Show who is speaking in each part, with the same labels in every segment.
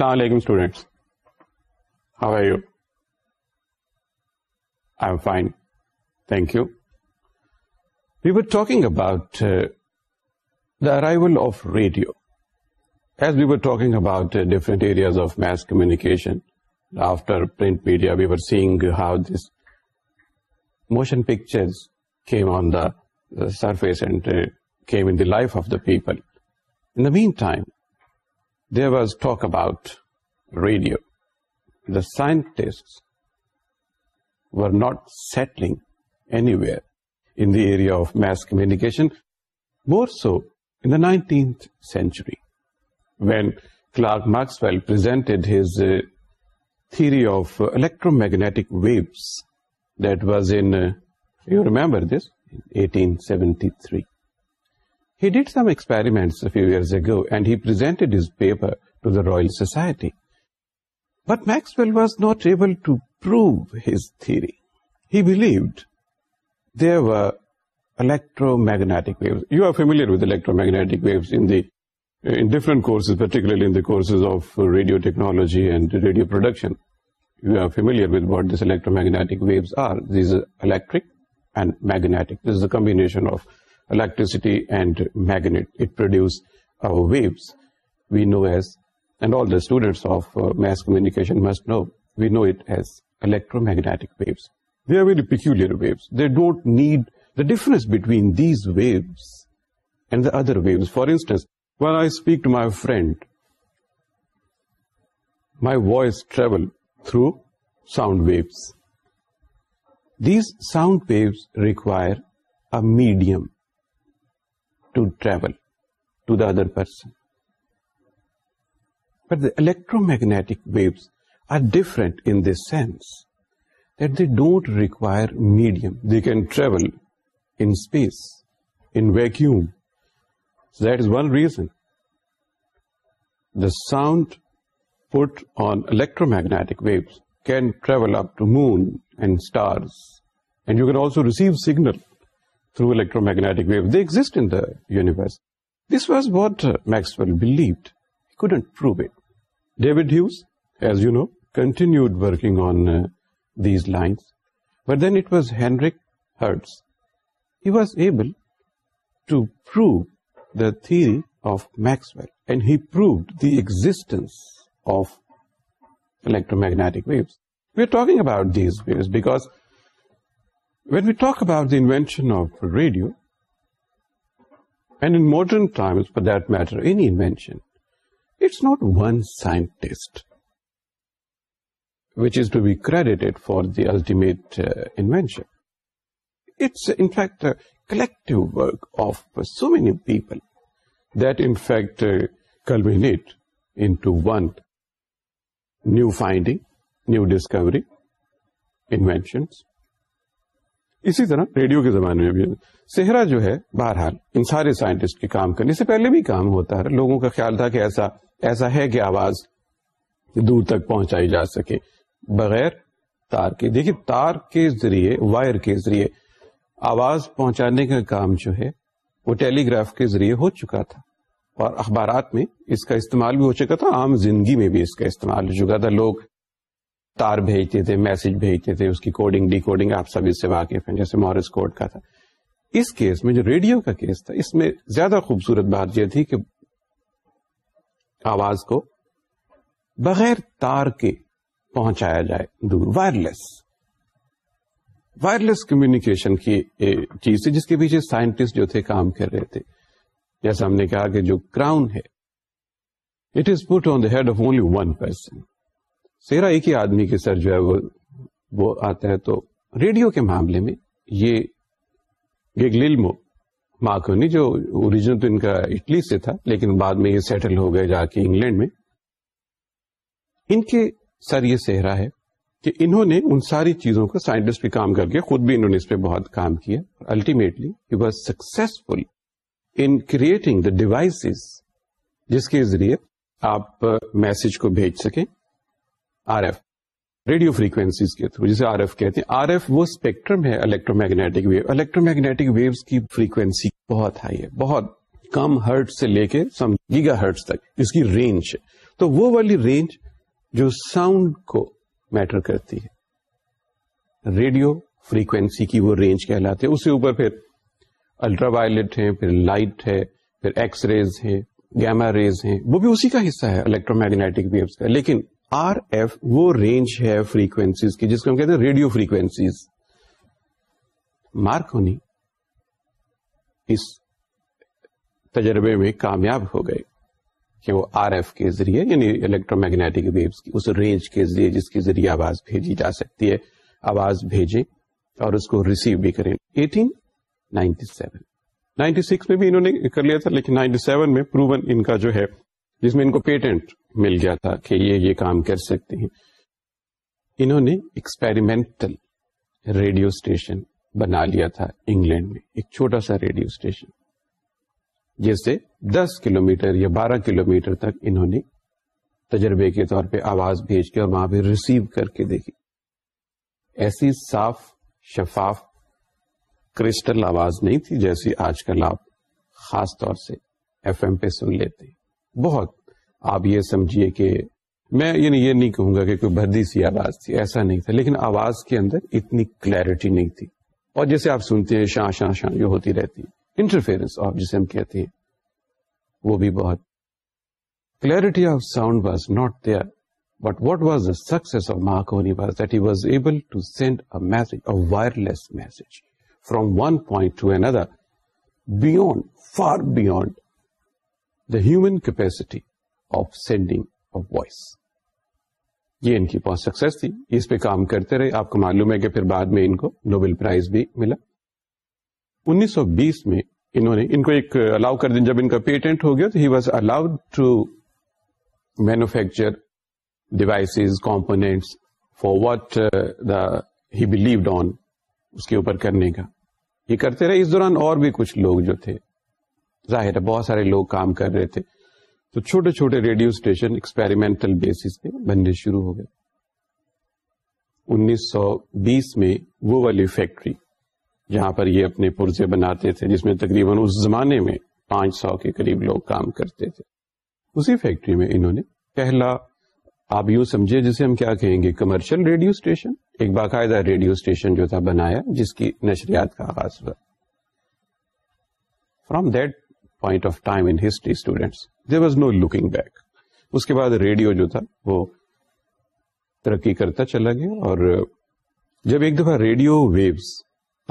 Speaker 1: السلام علیکم students how are you I am fine thank you we were talking about the arrival of radio as we were talking about different areas of mass communication after print media we were seeing how this motion pictures on the surface and came کی life of the people in the meantime there was talk about radio. The scientists were not settling anywhere in the area of mass communication, more so in the 19th century, when Clark Maxwell presented his uh, theory of electromagnetic waves. That was in, uh, you remember this, 1873. He did some experiments a few years ago and he presented his paper to the Royal Society. But Maxwell was not able to prove his theory. He believed there were electromagnetic waves. You are familiar with electromagnetic waves in different courses, particularly in the courses of radio technology and radio production. You are familiar with what these electromagnetic waves are. These are electric and magnetic. This is a combination of electricity and magnet. It produces our uh, waves we know as, and all the students of uh, mass communication must know, we know it as electromagnetic waves. They are very peculiar waves. They don't need the difference between these waves and the other waves. For instance, when I speak to my friend, my voice travels through sound waves. These sound waves require a medium to travel to the other person. But the electromagnetic waves are different in this sense that they don't require medium. They can travel in space, in vacuum. So that is one reason. The sound put on electromagnetic waves can travel up to moon and stars, and you can also receive signal through electro magnetic wave the exciters Maxwell believed you know continued on these lines Hertz he was able theory of Maxwell and he existence electromagnetic waves we are talk about these waves because When we talk about the invention of radio, and in modern times, for that matter, any invention, it's not one scientist which is to be credited for the ultimate uh, invention. It's, in fact, a collective work of so many people that, in fact, uh, culminate into one new finding, new discovery, inventions, اسی طرح radio کے زمانے میں بھی جو ہے بہرحال ان سارے سائنٹسٹ کے کام کرنے سے پہلے بھی کام ہوتا ہے لوگوں کا خیال تھا کہ ایسا ہے کہ آواز دور تک پہنچائی جا سکے بغیر تار کے دیکھیے تار کے ذریعے وائر کے ذریعے آواز پہنچانے کا کام جو ہے وہ ٹیلی گراف کے ذریعے ہو چکا تھا اور اخبارات میں اس کا استعمال بھی ہو چکا تھا عام زندگی میں بھی اس کا استعمال ہو چکا تھا لوگ تار بھیجتے تھے میسج بھیجتے تھے اس کی کوڈنگ ڈی کوڈنگ آپ سب اس سے واقف ہیں جیسے مورس کوڈ کا تھا اس کیس میں جو ریڈیو کا کیس تھا اس میں زیادہ خوبصورت بات یہ تھی کہ آواز کو بغیر تار کے پہنچایا جائے دور وائر لیس وائرلیس کمیونیکیشن کی چیز تھی جس کے پیچھے سائنٹسٹ جو تھے کام کر رہے تھے جیسے ہم نے کہا کہ جو کراؤن ہے it is put on the head of only one person سیرا ایک ہی آدمی کے سر جو ہے وہ وہ آتا ہے تو ریڈیو کے معاملے میں یہ گگلمو ماکونی جو تو ان کا اٹلی سے تھا لیکن بعد میں یہ سیٹل ہو گئے جا کے انگلینڈ میں ان کے سر یہ سہرا ہے کہ انہوں نے ان ساری چیزوں کو سائنٹسٹ بھی کام کر کے خود بھی انہوں نے اس پہ بہت کام کیا ultimately was successful in creating the devices جس کے ذریعے آپ میسج کو بھیج سکیں آر ایف ریڈیو فریکوینسیز کے تھرو جسے آر ایف کہتے ہیں آر ایف وہ اسپیکٹرم ہے electromagnetic wave electro magnetic waves کی فریکوینسی بہت ہائی ہے بہت کم ہرٹ سے لے کے سم گیگا تک اس کی رینج ہے تو وہ والی رینج جو ساؤنڈ کو میٹر کرتی ہے ریڈیو فریکوینسی کی وہ رینج کہلاتے ہیں اس کے اوپر پھر الٹرا وائلٹ ہے پھر لائٹ ہے پھر ایکس ریز ہے گیما ریز ہیں وہ بھی اسی کا حصہ ہے الیکٹرو میگنیٹک ویوز کا لیکن آر ایف وہ رینج ہے فریکوینسیز کی جس کو ہم کہتے ہیں ریڈیو فریکوینسیز مارکونی اس تجربے میں کامیاب ہو گئے کہ وہ آر ایف کے ذریعے یعنی الیکٹرو میگنیٹک ویوز کی اس رینج کے ذریعے جس کے ذریعے آواز بھیجی جا سکتی ہے آواز بھیجیں اور اس کو ریسیو بھی کریں eighteen ninety seven ninety six میں بھی انہوں نے کر لیا تھا لیکن نائنٹی سیون میں پروون ان کا جو ہے جس میں ان کو پیٹنٹ مل گیا تھا کہ یہ یہ کام کر سکتے ہیں انہوں نے ایکسپیریمنٹل ریڈیو اسٹیشن بنا لیا تھا انگلینڈ میں ایک چھوٹا سا ریڈیو اسٹیشن جیسے دس کلو میٹر یا بارہ کلو میٹر تک انہوں نے تجربے کے طور پہ آواز بھیج کے اور وہاں پہ ریسیو کر کے دیکھی ایسی صاف شفاف کرسٹل آواز نہیں تھی جیسی آج کل آپ خاص طور سے ایف ایم پہ سن لیتے ہیں بہت آپ یہ سمجھیے کہ میں یعنی یہ نہیں کہوں گا کہ کوئی بدی سی آواز تھی ایسا نہیں تھا لیکن آواز کے اندر اتنی کلیئرٹی نہیں تھی اور جیسے آپ سنتے ہیں شاہ شاہ شاہ جو ہوتی رہتی انٹرفیئرنس آف جسے ہم کہتے ہیں وہ بھی بہت clarity of sound was not there but what was the success of ما was that he was able to send a message wireless message from one point to another beyond far beyond the human capacity of of sending voice یہ ان کی بہت success تھی اس پہ کام کرتے رہے آپ کو معلوم ہے کہ پھر بعد میں ان کو نوبل پرائز بھی ملا انیس سو بیس میں انہوں نے ان کو ایک الاؤ کر دیں جب ان کا پیٹنٹ ہو گیا تو he was allowed to manufacture devices components for what the he believed on اس کے اوپر کرنے کا یہ کرتے رہے اس دوران اور بھی کچھ لوگ جو تھے ظاہر ہے بہت سارے لوگ کام کر رہے تھے تو چھوٹے چھوٹے ریڈیو اسٹیشن ایکسپیریمنٹل بیس پہ بننے شروع ہو گئے انیس سو بیس میں وہ والی فیکٹری جہاں پر یہ اپنے پرزے بناتے تھے جس میں تقریباً اس زمانے میں پانچ سو کے قریب لوگ کام کرتے تھے اسی فیکٹری میں انہوں نے پہلا آپ یوں سمجھے جسے ہم کیا کہیں گے کمرشل ریڈیو اسٹیشن ایک باقاعدہ ریڈیو اسٹیشن جو تھا بنایا جس کی نشریات کا آغاز ہوا فرام دیٹ اس کے بعد ریڈیو جو تھا وہ ترقی کرتا چلا گیا اور جب ایک دفعہ radio waves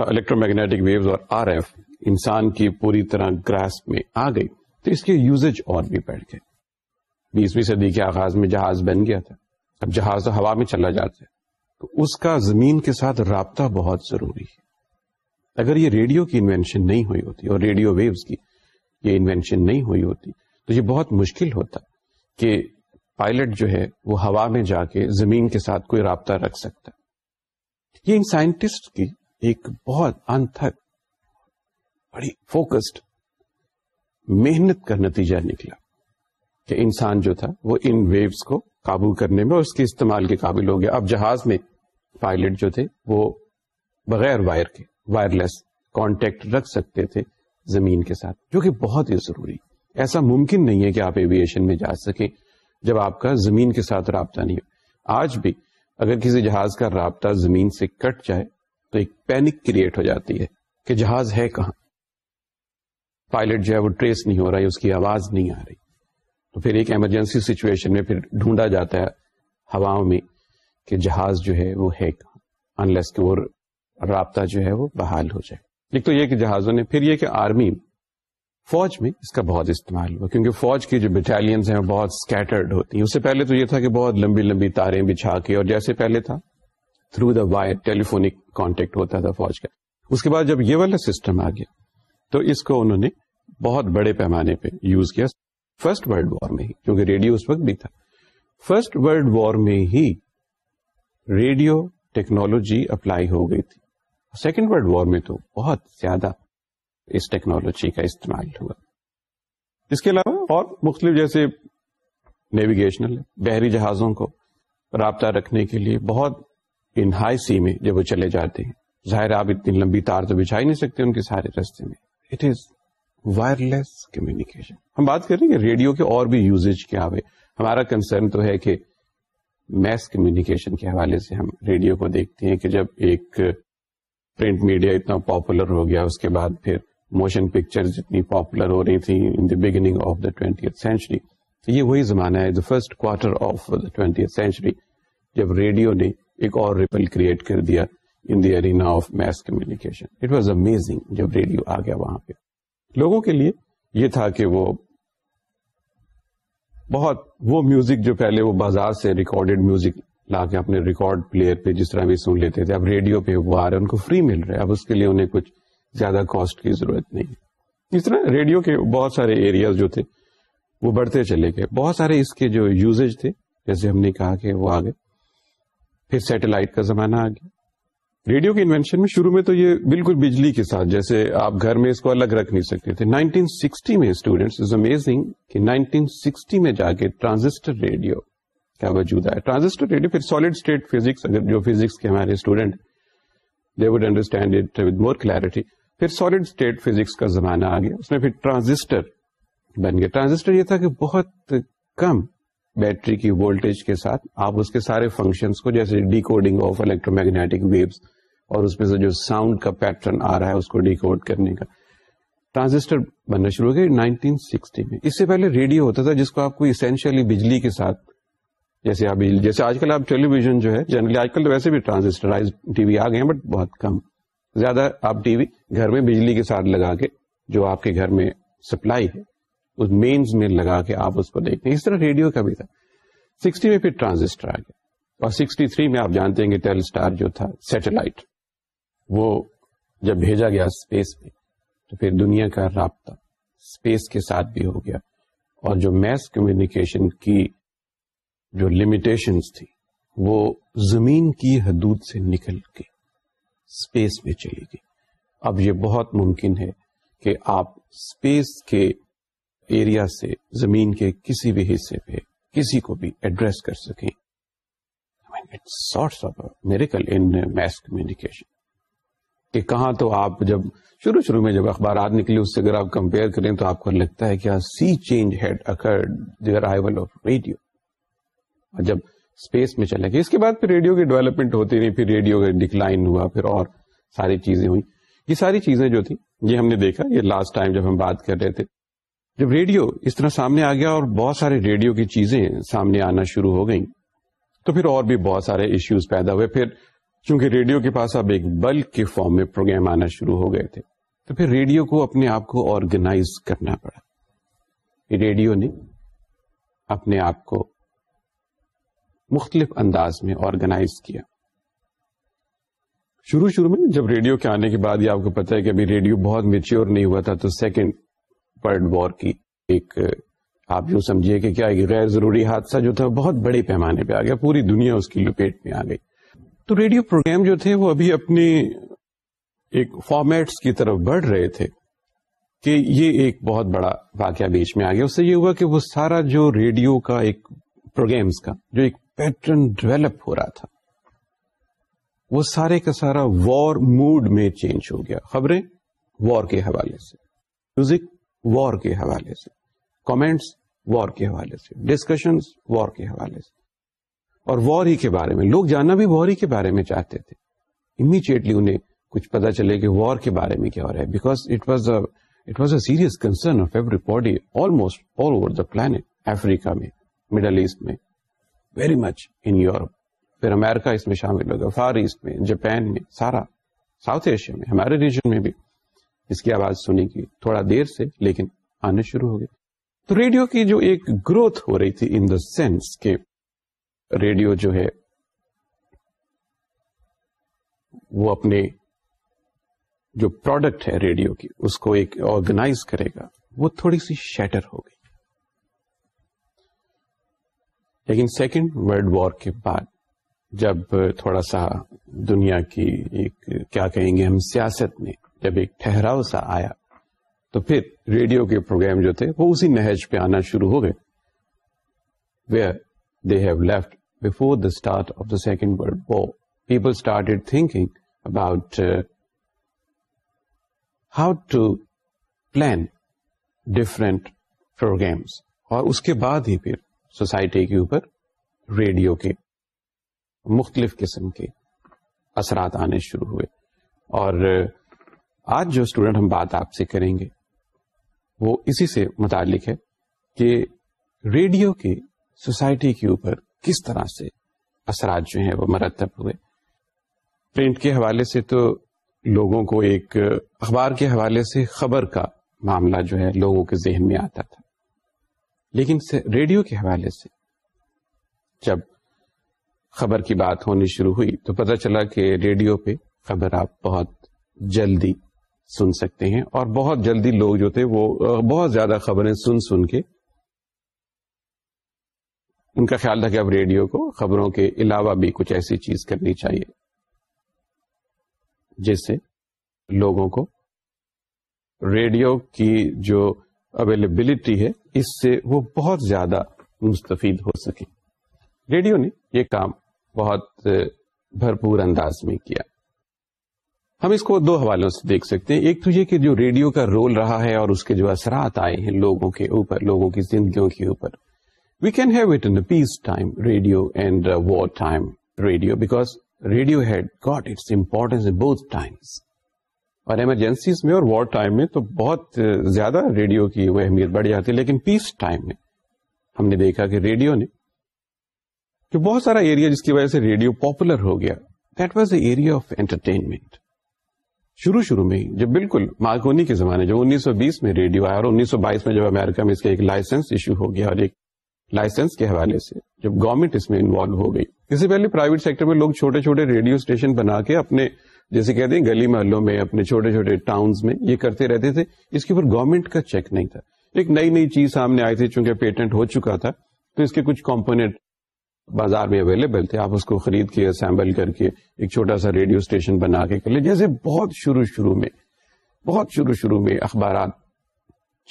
Speaker 1: electro magnetic waves اور آر ایف انسان کی پوری طرح گراس میں آ گئی تو اس کے یوز اور بھی بیٹھ گئے بیسویں صدی کے آغاز میں جہاز بن گیا تھا اب جہاز ہوا میں چلا جاتا ہے تو اس کا زمین کے ساتھ رابطہ بہت ضروری ہے اگر یہ ریڈیو کی انوینشن نہیں ہوئی ہوتی اور ریڈیو ویوز کی یہ انوینشن نہیں ہوئی ہوتی تو یہ بہت مشکل ہوتا کہ پائلٹ جو ہے وہ ہوا میں جا کے زمین کے ساتھ کوئی رابطہ رکھ سکتا یہ ان سائنٹسٹ کی ایک بہت انتھک بڑی فوکسڈ محنت کا نتیجہ نکلا کہ انسان جو تھا وہ ان ویوز کو قابو کرنے میں اور اس کے استعمال کے قابل ہو گیا اب جہاز میں پائلٹ جو تھے وہ بغیر وائر کے وائر لیس کانٹیکٹ رکھ سکتے تھے زمین کے ساتھ جو کہ بہت ہی ضروری ایسا ممکن نہیں ہے کہ آپ ایویشن میں جا سکیں جب آپ کا زمین کے ساتھ رابطہ نہیں ہو آج بھی اگر کسی جہاز کا رابطہ زمین سے کٹ جائے تو ایک پینک کریٹ ہو جاتی ہے کہ جہاز ہے کہاں پائلٹ جو ہے وہ ٹریس نہیں ہو رہا ہے اس کی آواز نہیں آ رہی تو پھر ایک ایمرجنسی سچویشن میں پھر ڈھونڈا جاتا ہے ہواؤں میں کہ جہاز جو ہے وہ ہے کہاں انلیس کہ وہ رابطہ جو ہے وہ بحال ہو جائے ایک تو یہ کہ جہازوں نے پھر یہ کہ آرمی فوج میں اس کا بہت استعمال ہوا کیونکہ فوج کی جو بٹالینس ہیں وہ بہت اسکیٹرڈ ہوتی ہیں اس سے پہلے تو یہ تھا کہ بہت لمبی لمبی تاریں بچھا کے اور جیسے پہلے تھا through the wire telephonic contact ہوتا تھا فوج کا اس کے بعد جب یہ والا سسٹم آ گیا تو اس کو انہوں نے بہت بڑے پیمانے پہ یوز کیا فرسٹ ورلڈ وار میں ہی کیونکہ ریڈیو اس وقت بھی تھا فرسٹ ورلڈ وار میں ہی ریڈیو ٹیکنالوجی اپلائی ہو گئی تھی سیکنڈ ورلڈ وار میں تو بہت زیادہ اس ٹیکنالوجی کا استعمال ہوا اس کے علاوہ اور مختلف جیسے نیویگیشنل بحری جہازوں کو رابطہ رکھنے کے لیے بہت انہائی سی میں جب وہ چلے جاتے ہیں ظاہر آپ اتنی لمبی تار تو بچھا ہی نہیں سکتے ان کے سارے رستے میں it is wireless communication ہم بات کر رہے ہیں کہ ریڈیو کے اور بھی یوزیج کیا ہوئے ہمارا کنسرن تو ہے کہ میس کمیونیکیشن کے حوالے سے ہم ریڈیو کو دیکھتے ہیں کہ جب ایک پرنٹ میڈیا اتنا پاپولر ہو گیا اس کے بعد پھر موشن پکچر جتنی پاپولر ہو رہی تھی beginning of the twenty century یہ وہی زمانہ ہے the first quarter of the twenty century جب ریڈیو نے ایک اور ریپل کریٹ کر دیا in the arena of mass communication it was amazing جب ریڈیو آ گیا وہاں پہ لوگوں کے لیے یہ تھا کہ وہ بہت وہ میوزک جو پہلے وہ بازار سے ریکارڈیڈ میوزک لا کے اپنے ریکارڈ پلیئر پہ جس طرح بھی سن لیتے تھے اب ریڈیو پہ وہ آ رہے ہیں ان کو فری مل رہا ہے اب اس کے لیے انہیں کچھ زیادہ کاسٹ کی ضرورت نہیں اس طرح ریڈیو کے بہت سارے ایریاز جو تھے وہ بڑھتے چلے گئے بہت سارے اس کے جو یوزج تھے جیسے ہم نے کہا کہ وہ آ گئے پھر سیٹلائٹ کا زمانہ آ گیا ریڈیو کے انوینشن میں شروع میں تو یہ بالکل بجلی کے ساتھ جیسے آپ گھر میں اس کو الگ رکھ نہیں سکتے تھے نائنٹین سکسٹی میں اسٹوڈینٹس امیزنگ نائنٹین سکسٹی میں جا کے ٹرانزسٹر ریڈیو کیا موجود ہے ٹرانزسٹر ریڈیو پھر سالڈ اسٹیٹ فزکس اگر جو فزکس کے ہمارے they would understand it with more clarity پھر سالڈ اسٹیٹ فزکس کا زمانہ آ گیا گیا اس میں پھر ٹرانزسٹر ٹرانزسٹر بن یہ تھا کہ بہت کم بیٹری کی وولٹیج کے ساتھ آپ اس کے سارے فنکشن کو جیسے decoding of electro magnetic waves اور اس میں سے جو ساؤنڈ کا پیٹرن آ رہا ہے اس کو ڈیکوڈ کرنے کا ٹرانزسٹر بننا شروع ہو گیا نائنٹین سکسٹی میں اس سے پہلے ریڈیو ہوتا تھا جس کو آپ کو اسینشلی بجلی کے ساتھ جیسے ابھی جیسے آج کل آپ ٹیلی ویژن جو ہے جنرلی آج کل تو ویسے بھی ٹرانزسٹرائز ٹی وی آ گئے بٹ بہت کم زیادہ آپ ٹی وی گھر میں بجلی کے ساتھ لگا کے جو آپ کے گھر میں سپلائی ہے اس مینز میں لگا کے آپ اس اس کو دیکھتے ہیں طرح ریڈیو کا بھی تھا سکسٹی میں پھر ٹرانزسٹر آ گیا اور سکسٹی تھری میں آپ جانتے ہیں کہ ٹیل اسٹار جو تھا سیٹلائٹ وہ جب بھیجا گیا اسپیس میں تو پھر دنیا کا رابطہ اسپیس کے ساتھ بھی ہو گیا اور جو میس کمیونیکیشن کی جو لمیٹیشنس تھی وہ زمین کی حدود سے نکل کے اسپیس میں چلی گئی اب یہ بہت ممکن ہے کہ آپ اسپیس کے ایریا سے زمین کے کسی بھی حصے پہ کسی کو بھی ایڈریس کر سکیں میریکل ان میس کمیونیکیشن کہ کہاں تو آپ جب شروع شروع میں جب اخبارات نکلے اس سے اگر آپ کمپیئر کریں تو آپ کو لگتا ہے کہ sea change had occurred the arrival of radio جب اسپیس میں چلے گی اس کے بعد پھر ریڈیو کی ڈیولپمنٹ ہوتی رہی پھر ریڈیو کا ڈکلائن ہوا پھر اور ساری چیزیں ہوئی یہ ساری چیزیں جو تھی یہ ہم نے دیکھا یہ لاسٹ ٹائم جب ہم بات کر رہے تھے جب ریڈیو اس طرح سامنے آ گیا اور بہت سارے ریڈیو کی چیزیں سامنے آنا شروع ہو گئیں تو پھر اور بھی بہت سارے ایشوز پیدا ہوئے پھر چونکہ ریڈیو کے پاس اب ایک بلک کے فارم میں پروگرام آنا شروع ہو گئے تھے تو پھر ریڈیو کو اپنے آپ کو آرگنائز کرنا پڑا ریڈیو نے اپنے آپ کو مختلف انداز میں آرگنائز کیا شروع شروع میں جب ریڈیو کے آنے کے بعد آپ کو پتا ہے کہ ابھی ریڈیو بہت میچیور نہیں ہوا تھا تو سیکنڈ ورلڈ وار کی ایک آپ یوں سمجھیے کہ کیا غیر ضروری حادثہ جو تھا بہت بڑے پیمانے پہ آ گیا پوری دنیا اس کی لپیٹ میں آ گئی تو ریڈیو پروگرام جو تھے وہ ابھی اپنے ایک فارمیٹس کی طرف بڑھ رہے تھے کہ یہ ایک بہت بڑا واقعہ بیچ میں آ گیا اس سے یہ ہوا کہ وہ سارا جو ریڈیو کا ایک پروگرامس کا جو ایک پیٹرن ڈیولپ ہو رہا تھا وہ سارے کا سارا وار موڈ میں چینج ہو گیا خبریں وار کے حوالے سے میوزک وار کے حوالے سے کامنٹس وار کے حوالے سے ڈسکشن وار کے حوالے سے اور وار ہی کے بارے میں لوگ جاننا بھی وار ہی کے بارے میں چاہتے تھے امیڈیٹلی انہیں کچھ پتا چلے کہ وار کے بارے میں کیا ہو رہا ہے because it it was was a serious concern of everybody almost all over the planet افریقہ میں مڈل ایسٹ میں ویری مچ ان یورپ پھر امیرکا اس میں شامل ہو گیا فار ایسٹ میں جاپان میں سارا ساؤتھ ایشیا میں ہمارے ریجن میں بھی اس کی آواز سنیگی تھوڑا دیر سے لیکن آنے شروع ہو گئی تو ریڈیو کی جو ایک گروتھ ہو رہی تھی ان دا سینس کے ریڈیو جو ہے وہ اپنے جو پروڈکٹ ہے ریڈیو کی اس کو ایک آرگنائز کرے گا وہ تھوڑی سی شیٹر ہو گئی لیکن سیکنڈ ورلڈ وار کے بعد جب تھوڑا سا دنیا کی ایک کیا کہیں گے ہم سیاست میں جب ایک ٹھہراؤ سا آیا تو پھر ریڈیو کے پروگرام جو تھے وہ اسی نہج پہ آنا شروع ہو گئے where they have left before the start of the second world war people start thinking about how to plan different programmes اور اس کے بعد ہی پھر سوسائٹی کے اوپر ریڈیو کے مختلف قسم کے اثرات آنے شروع ہوئے اور آج جو اسٹوڈنٹ ہم بات آپ سے کریں گے وہ اسی سے متعلق ہے کہ ریڈیو کے سوسائٹی کے اوپر کس طرح سے اثرات جو ہیں وہ مرتب ہوئے پرنٹ کے حوالے سے تو لوگوں کو ایک اخبار کے حوالے سے خبر کا معاملہ جو ہے لوگوں کے ذہن میں آتا تھا لیکن ریڈیو کے حوالے سے جب خبر کی بات ہونی شروع ہوئی تو پتہ چلا کہ ریڈیو پہ خبر آپ بہت جلدی سن سکتے ہیں اور بہت جلدی لوگ جو تھے وہ بہت زیادہ خبریں سن سن کے ان کا خیال تھا کہ اب ریڈیو کو خبروں کے علاوہ بھی کچھ ایسی چیز کرنی چاہیے جس سے لوگوں کو ریڈیو کی جو اویلیبلٹی ہے اس سے وہ بہت زیادہ مستفید ہو سکے ریڈیو نے یہ کام بہت بھرپور انداز میں کیا ہم اس کو دو حوالوں سے دیکھ سکتے ہیں ایک تو یہ کہ جو ریڈیو کا رول رہا ہے اور اس کے جو اثرات آئے ہیں لوگوں کے اوپر لوگوں کی زندگیوں کے اوپر we can have it in peace time radio and war time radio because radio had got its importance times اور ایمرجنسیز میں اور وار ٹائم میں تو بہت زیادہ ریڈیو کی وہ اہمیت بڑھ جاتی ہے لیکن پیس ٹائم میں ہم نے دیکھا کہ ریڈیو نے جو بہت سارا ایریا جس کی وجہ سے ریڈیو پاپولر ہو گیا that was a area of entertainment شروع شروع میں ہی جب بالکل مارکونی کے زمانے جب انیس سو بیس میں ریڈیو آیا اور انیس سو بائیس میں جب امیرکا میں اس کا ایک لائسنس ایشو ہو گیا اور ایک لائسنس کے حوالے سے جب گورنمنٹ اس میں انوالو ہو گئی اس سے پہلے پرائیویٹ سیکٹر میں لوگ چھوٹے چھوٹے ریڈیو اسٹیشن بنا کے اپنے جیسے کہتے ہیں گلی محلوں میں اپنے چھوٹے چھوٹے ٹاؤنز میں یہ کرتے رہتے تھے اس کے اوپر گورنمنٹ کا چیک نہیں تھا ایک نئی نئی چیز سامنے آئی تھی چونکہ پیٹنٹ ہو چکا تھا تو اس کے کچھ کمپونیٹ بازار میں اویلیبل تھے آپ اس کو خرید کے اسمبل کر کے ایک چھوٹا سا ریڈیو اسٹیشن بنا کے کر لیں جیسے بہت شروع شروع میں بہت شروع شروع میں اخبارات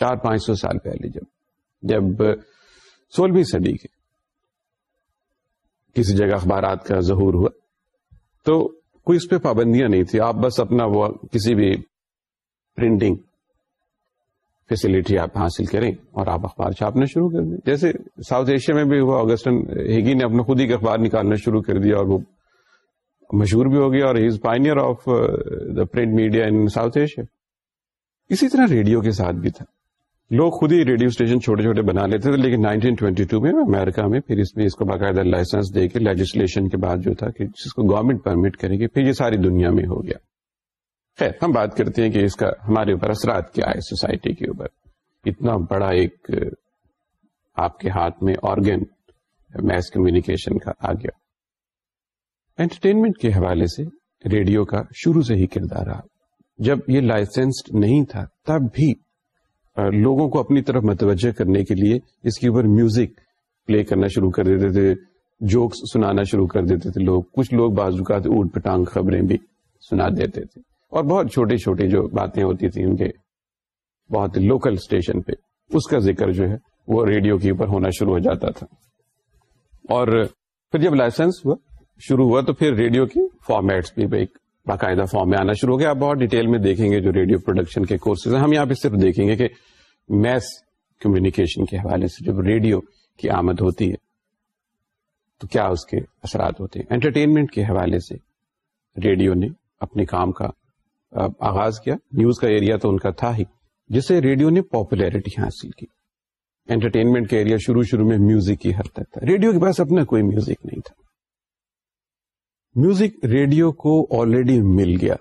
Speaker 1: چار پانچ سو سال پہلے جب جب سولہویں صدی کے کسی جگہ اخبارات کا ظہور ہوا تو کوئی اس پہ پابندیاں نہیں تھی آپ بس اپنا وہ کسی بھی پرنٹنگ فیسلٹی آپ حاصل کریں اور آپ اخبار چھاپنا شروع کر دیں جیسے ساؤتھ ایشیا میں بھی ہوا اگسٹن ہیگی نے اپنا خود ہی اخبار نکالنا شروع کر دیا اور وہ مشہور بھی ہو گیا اور he is of the print media in South Asia اسی طرح ریڈیو کے ساتھ بھی تھا لوگ خود ہی ریڈیو اسٹیشن چھوٹے چھوٹے بنا لیتے تھے لیکن 1922 میں امریکہ میں میں پھر اس اس کو کو باقاعدہ لائسنس دے کے کے لیجسلیشن بعد جو تھا کہ گورنمنٹ پرمٹ کرے گی پھر یہ ساری دنیا میں ہو گیا خیر ہم بات کرتے ہیں کہ اس کا ہمارے اوپر اثرات کیا ہے سوسائٹی کے اوپر اتنا بڑا ایک آپ کے ہاتھ میں آرگن میس کمیونیکیشن کا آ گیا انٹرٹینمنٹ کے حوالے سے ریڈیو کا شروع سے ہی کردار رہا جب یہ لائسنسڈ نہیں تھا تب بھی لوگوں کو اپنی طرف متوجہ کرنے کے لیے اس کے اوپر میوزک پلے کرنا شروع کر دیتے تھے جوکس سنانا شروع کر دیتے تھے لوگ کچھ لوگ باز اوٹ پٹانگ خبریں بھی سنا دیتے تھے اور بہت چھوٹے چھوٹے جو باتیں ہوتی تھی ان کے بہت لوکل اسٹیشن پہ اس کا ذکر جو ہے وہ ریڈیو کے اوپر ہونا شروع ہو جاتا تھا اور پھر جب لائسنس ہوا شروع ہوا تو پھر ریڈیو کے فارمیٹس بھی ایک باقاعدہ فارم میں آنا شروع ہو گیا آپ بہت ڈیٹیل میں دیکھیں گے جو ریڈیو پروڈکشن کے کورسز ہیں ہم یہاں پہ صرف دیکھیں گے کہ میس کمیونیکیشن کے حوالے سے جب ریڈیو کی آمد ہوتی ہے تو کیا اس کے اثرات ہوتے ہیں انٹرٹینمنٹ کے حوالے سے ریڈیو نے اپنے کام کا آغاز کیا نیوز کا ایریا تو ان کا تھا ہی جس سے ریڈیو نے پاپولیرٹی حاصل کی انٹرٹینمنٹ کا ایریا شروع شروع میں میوزک کی تک تھا ریڈیو کے پاس اپنا کوئی میوزک نہیں تھا میوزک ریڈیو کو آلریڈی مل گیا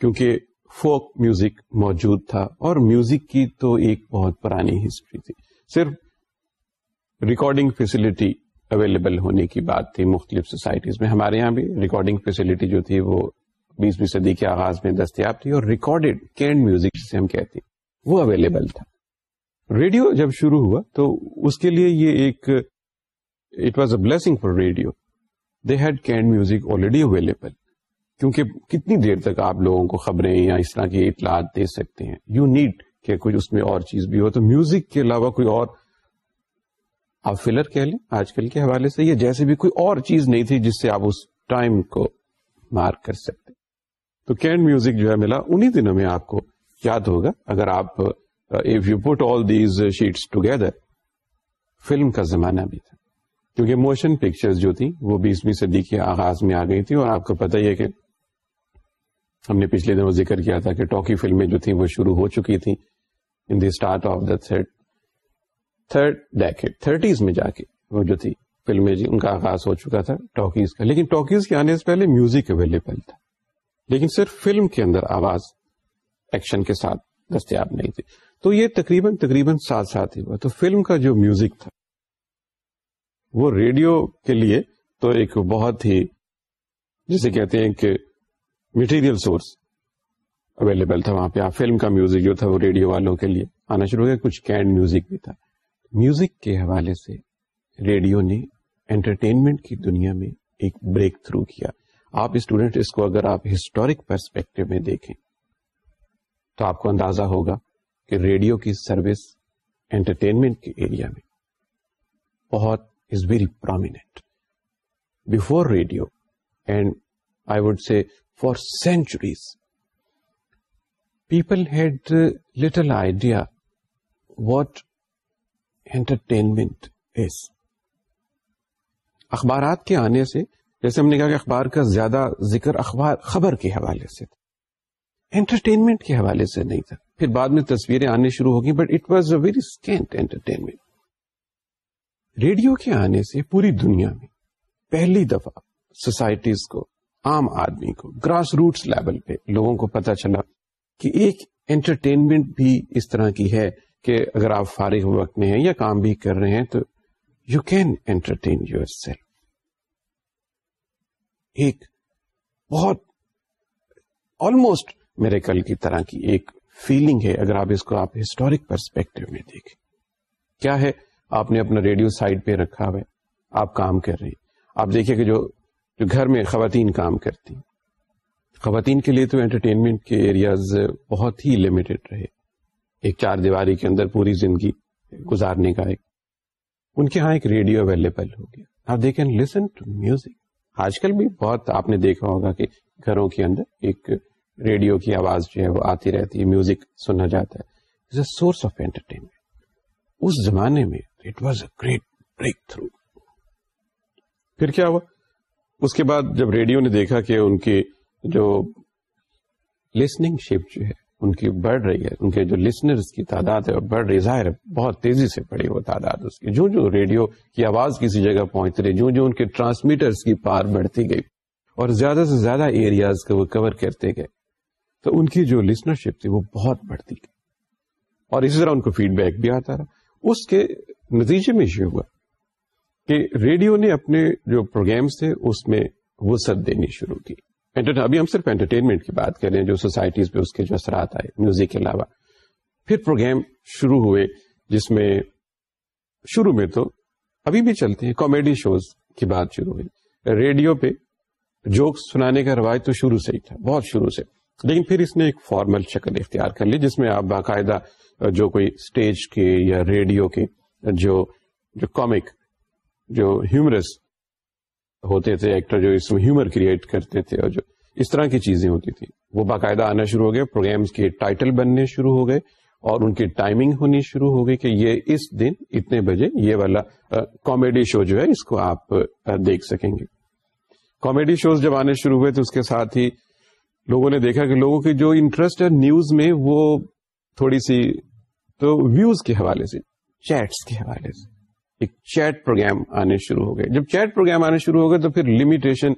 Speaker 1: کیونکہ فوک میوزک موجود تھا اور میوزک کی تو ایک بہت پرانی ہسٹری تھی صرف ریکارڈنگ فیسلٹی اویلیبل ہونے کی بات تھی مختلف سوسائٹیز میں ہمارے یہاں بھی ریکارڈنگ فیسلٹی جو تھی وہ بیسویں صدی کے آغاز میں دستیاب تھی اور ریکارڈیڈ کینڈ میوزک جسے ہم کہتے ہیں وہ اویلیبل تھا ریڈیو جب شروع ہوا تو اس کے لیے یہ ایک it was a blessing for radio they had canned music already available کیونکہ کتنی دیر تک آپ لوگوں کو خبریں یا اس طرح کی اطلاعات دے سکتے ہیں یو نیڈ کہ کچھ اس میں اور چیز بھی ہو تو میوزک کے علاوہ کوئی اور آپ فلر کہہ لیں آج کل کے حوالے سے یہ جیسے بھی کوئی اور چیز نہیں تھی جس سے آپ اس ٹائم کو مار کر سکتے تو کینڈ میوزک جو ہے ملا انہی دنوں میں آپ کو یاد ہوگا اگر آپ if you put all these sheets together film کا زمانہ بھی تھا کیونکہ موشن پکچر جو تھی وہ بیسویں صدی کے آغاز میں آ گئی تھی اور آپ کو پتا ہی ہے کہ ہم نے پچھلے دنوں ذکر کیا تھا کہ ٹاکی فلمیں جو تھیں وہ شروع ہو چکی تھیں in the start of the third third decade thirties میں جا کے وہ جو تھی فلمیں جی ان کا آغاز ہو چکا تھا ٹاکیز کا لیکن ٹاکیز کے آنے سے پہلے میوزک اویلیبل تھا لیکن صرف فلم کے اندر آواز ایکشن کے ساتھ دستیاب نہیں تھی تو یہ تقریباً تقریباً ساتھ ساتھ ہی ہوا تو فلم کا جو میوزک تھا وہ ریڈیو کے لیے تو ایک بہت ہی جسے کہتے ہیں کہ مٹیریل سورس اویلیبل تھا وہاں پہ فلم کا میوزک جو تھا وہ ریڈیو والوں کے لیے آنا شروع ہو گیا کچھ کینڈ میوزک بھی تھا میوزک کے حوالے سے ریڈیو نے انٹرٹینمنٹ کی دنیا میں ایک بریک تھرو کیا آپ اسٹوڈینٹ اس کو اگر آپ ہسٹورک پرسپیکٹو میں دیکھیں تو آپ کو اندازہ ہوگا کہ ریڈیو کی سروس انٹرٹینمنٹ کے ایریا میں بہت very prominent before radio and I would say for centuries people had little idea what entertainment is اخبارات کے آنے سے جیسے ہم نے کہا کہ اخبار کا زیادہ ذکر اخبار خبر کے حوالے سے تھا انٹرٹینمنٹ کے حوالے سے نہیں تھا پھر بعد میں تصویریں آنے شروع ہوگی but it was a very scant entertainment radio کے آنے سے پوری دنیا میں پہلی دفعہ سوسائٹیز کو عام آدمی کو گراس روٹس لیول پہ لوگوں کو پتا چلا کہ ایک انٹرٹینمنٹ بھی اس طرح کی ہے کہ اگر آپ فارغ وقت میں ہیں یا کام بھی کر رہے ہیں تو you can entertain yourself ایک بہت آلموسٹ میرے کل کی طرح کی ایک فیلنگ ہے اگر آپ اس کو آپ ہسٹورک پرسپیکٹو میں دیکھیں کیا ہے آپ نے اپنا ریڈیو سائڈ پہ رکھا ہوا آپ کام کر رہے ہیں آپ دیکھیے کہ جو جو گھر میں خواتین کام کرتی خواتین کے لیے تو انٹرٹینمنٹ کے ایریاز بہت ہی لمیٹڈ رہے ایک چار دیواری کے اندر پوری زندگی گزارنے کا ایک ان کے ہاں ایک ریڈیو اویلیبل ہو گیا آپ دیکھیں لسن ٹو میوزک آج کل بھی بہت آپ نے دیکھا ہوگا کہ گھروں کے اندر ایک ریڈیو کی آواز جو ہے وہ آتی رہتی ہے میوزک سنا جاتا ہے سورس آف انٹرٹینمنٹ اس زمانے میں it was a great breakthrough پھر کیا ہوا اس کے بعد جب ریڈیو نے دیکھا کہ ان کی جو لسننگ شپ جو ہے ان کی بڑھ رہی ہے ان کے جو لسنر کی تعداد ہے بڑھ رہی ظاہر ہے بہت تیزی سے بڑھی وہ تعداد اس کی جو جو ریڈیو کی آواز کسی جگہ پہنچ رہی جو جو ان کے ٹرانسمیٹرز کی پار بڑھتی گئی اور زیادہ سے زیادہ ایریاز کو وہ کور کرتے گئے تو ان کی جو لسنر شپ تھی وہ بہت بڑھتی گئی اور اسی طرح ان کو فیڈ بیک بھی آتا رہا اس کے نتیجے میں یہ ہوا کہ ریڈیو نے اپنے جو پروگرامس تھے اس میں وسعت دینی شروع کی ابھی ہم صرف انٹرٹینمنٹ کی بات کریں جو سوسائٹیز پہ اس کے جو اثرات آئے میوزک کے علاوہ پھر پروگرام شروع ہوئے جس میں شروع میں تو ابھی بھی چلتے ہیں کامیڈی شوز کی بات شروع ہوئی ریڈیو پہ جوکس سنانے کا رواج تو شروع سے ہی تھا بہت شروع سے لیکن پھر اس نے ایک فارمل شکل اختیار کر لی جس میں آپ باقاعدہ جو کوئی اسٹیج کے یا ریڈیو کے جو جو کامک جو ہیومرس ہوتے تھے ایکٹر جو اس میں ہیومر کریٹ کرتے تھے اور جو اس طرح کی چیزیں ہوتی تھیں وہ باقاعدہ آنا شروع ہو گئے پروگرامز کے ٹائٹل بننے شروع ہو گئے اور ان کی ٹائمنگ ہونی شروع ہو گئی کہ یہ اس دن اتنے بجے یہ والا کامیڈی شو جو ہے اس کو آپ دیکھ سکیں گے کامیڈی شوز جب آنے شروع ہوئے تو اس کے ساتھ ہی لوگوں نے دیکھا کہ لوگوں کی جو انٹرسٹ ہے نیوز میں وہ تھوڑی سی تو ویوز کے حوالے سے چیٹس کے حوالے سے ایک چیٹ پروگرام آنے شروع ہو گئے جب چیٹ پروگرام آنے شروع ہو گئے تو پھر لمیٹیشن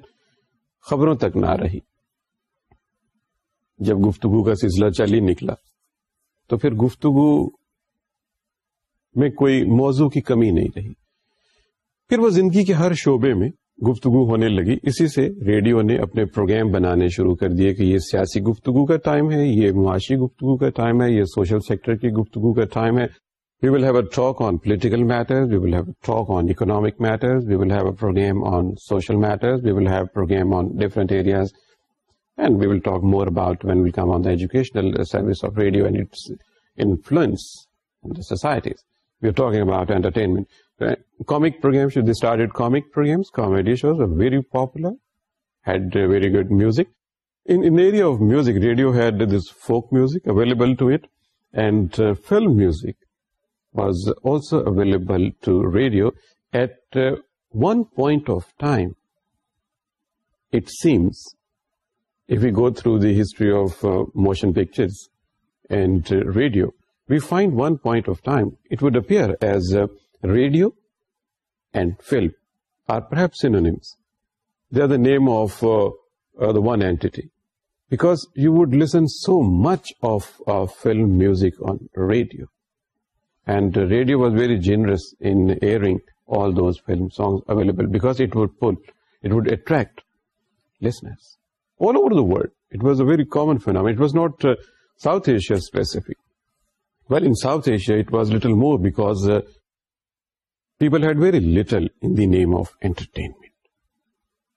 Speaker 1: خبروں تک نہ رہی جب گفتگو کا سلسلہ ہی نکلا تو پھر گفتگو میں کوئی موضوع کی کمی نہیں رہی پھر وہ زندگی کے ہر شعبے میں گفتگو ہونے لگی اسی سے ریڈیو نے اپنے پروگرام بنانے شروع کر دیے کہ یہ سیاسی گفتگو کا ٹائم ہے یہ معاشی گفتگو کا ٹائم ہے یہ سوشل سیکٹر کی گفتگو کا ٹائم ہے we will have a talk on political matters we will he matters we will he programme on social very good music of music radio had this folk music available was also available to radio at uh, one point of time. It seems, if we go through the history of uh, motion pictures and uh, radio, we find one point of time it would appear as radio and film are perhaps synonyms. They are the name of the one entity, because you would listen so much of film music on radio and radio was very generous in airing all those film songs available, because it would pull, it would attract listeners all over the world. It was a very common phenomenon. It was not uh, South Asia specific. Well, in South Asia it was little more, because uh, people had very little in the name of entertainment.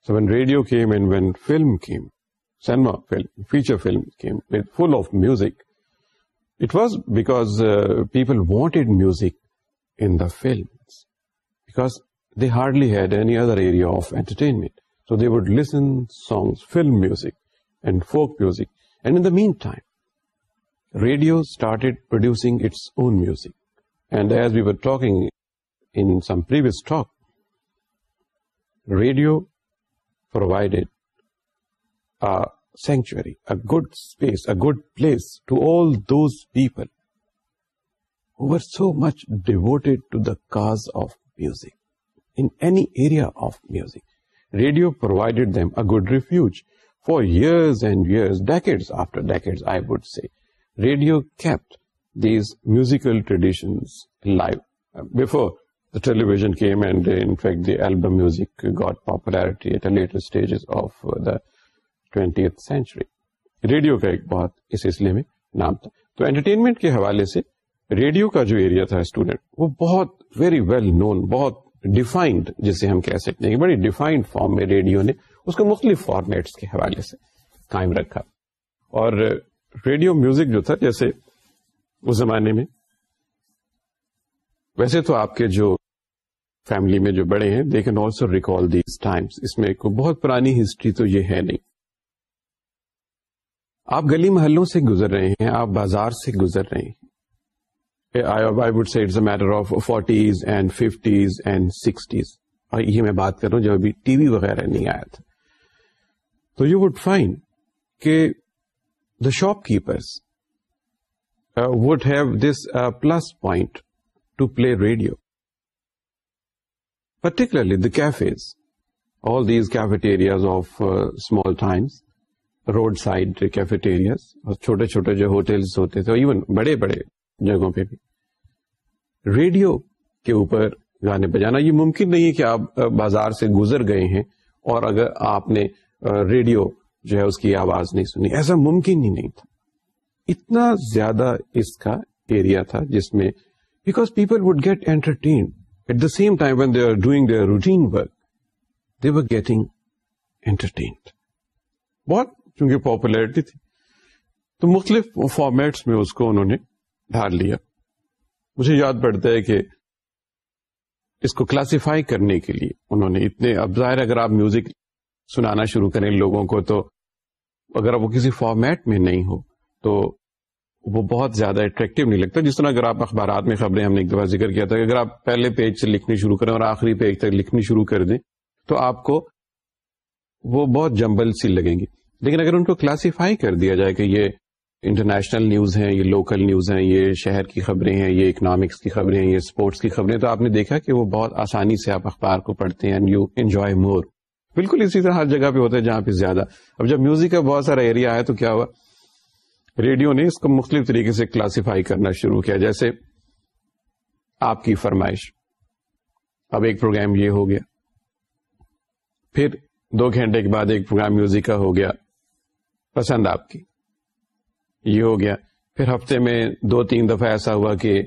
Speaker 1: So when radio came and when film came, cinema film, feature film came, full of music, it was because uh, people wanted music in the films, because they hardly had any other area of entertainment. So they would listen songs, film music and folk music. And in the meantime, radio started producing its own music. And as we were talking in some previous talk, radio provided a sanctuary a good space a go all people so much devoted of music radio provided them a good refuge for years and year after decade I we radio keep these musical tradition life بفوریزنڈ the album music got popularity eighties of the twentieth century radio کا ایک بہت اس سلسلے میں نام تھا تو entertainment کے حوالے سے ریڈیو کا جو ایریا تھا اسٹوڈینٹ وہ بہت ویری ویل نون بہت ڈیفائنڈ جسے ہم کہہ سکتے ہیں بڑی ڈیفائنڈ فارم میں ریڈیو نے اس کو مختلف فارمیٹس کے حوالے سے قائم رکھا اور ریڈیو میوزک جو تھا جیسے اس زمانے میں ویسے تو آپ کے جو فیملی میں جو بڑے ہیں they can also recall these times اس میں بہت پرانی ہسٹری تو یہ ہے نہیں آپ گلی محلوں سے گزر رہے ہیں آپ بازار سے گزر رہے ہیں matter of forties and fifties and sixties اور یہ میں بات کر رہا ہوں جب ابھی ٹی وی وغیرہ نہیں آیا تھا تو یو وڈ فائن کہ the shopkeepers would have this plus point to play radio particularly the cafes all these cafeterias of small times roadside cafeteria اور چھوٹے چھوٹے جو ہوٹلس ہوتے تھے ایون بڑے بڑے جگہوں پہ بھی ریڈیو کے اوپر گانے بجانا یہ ممکن نہیں ہے کہ آپ بازار سے گزر گئے ہیں اور اگر آپ نے ریڈیو جو ہے اس کی آواز نہیں سنی ایسا ممکن ہی نہیں تھا اتنا زیادہ اس کا ایریا تھا جس میں because people would get entertain at the same time when they are doing routine work they were getting entertained بہت کیونکہ پاپولیرٹی تھی تو مختلف فارمیٹس میں اس کو انہوں نے ڈھال لیا مجھے یاد پڑتا ہے کہ اس کو کلاسیفائی کرنے کے لیے انہوں نے اتنے اب ظاہر اگر آپ میوزک سنانا شروع کریں لوگوں کو تو اگر وہ کسی فارمیٹ میں نہیں ہو تو وہ بہت زیادہ اٹریکٹیو نہیں لگتا جس طرح اگر آپ اخبارات میں خبریں ہم نے ایک دفعہ ذکر کیا تھا کہ اگر آپ پہلے پیج سے لکھنے شروع کریں اور آخری پیج تک لکھنی شروع کر دیں تو آپ کو وہ بہت جمبل سی لگیں گی لیکن اگر ان کو کلاسیفائی کر دیا جائے کہ یہ انٹرنیشنل نیوز ہیں یہ لوکل نیوز ہیں یہ شہر کی خبریں ہیں یہ اکنامکس کی خبریں ہیں یہ اسپورٹس کی خبریں تو آپ نے دیکھا کہ وہ بہت آسانی سے آپ اخبار کو پڑھتے ہیں یو انجوائے مور بالکل اسی طرح ہر جگہ پہ ہوتا ہے جہاں پہ زیادہ اب جب میوزک کا بہت سارا ایریا ہے تو کیا ہوا ریڈیو نے اس کو مختلف طریقے سے کلاسیفائی کرنا شروع کیا جیسے آپ کی فرمائش اب ایک پروگرام یہ ہو گیا پھر دو گھنٹے کے بعد ایک پروگرام میوزک کا ہو گیا پسند آپ کی یہ ہو گیا پھر ہفتے میں دو تین دفعہ ایسا ہوا کہ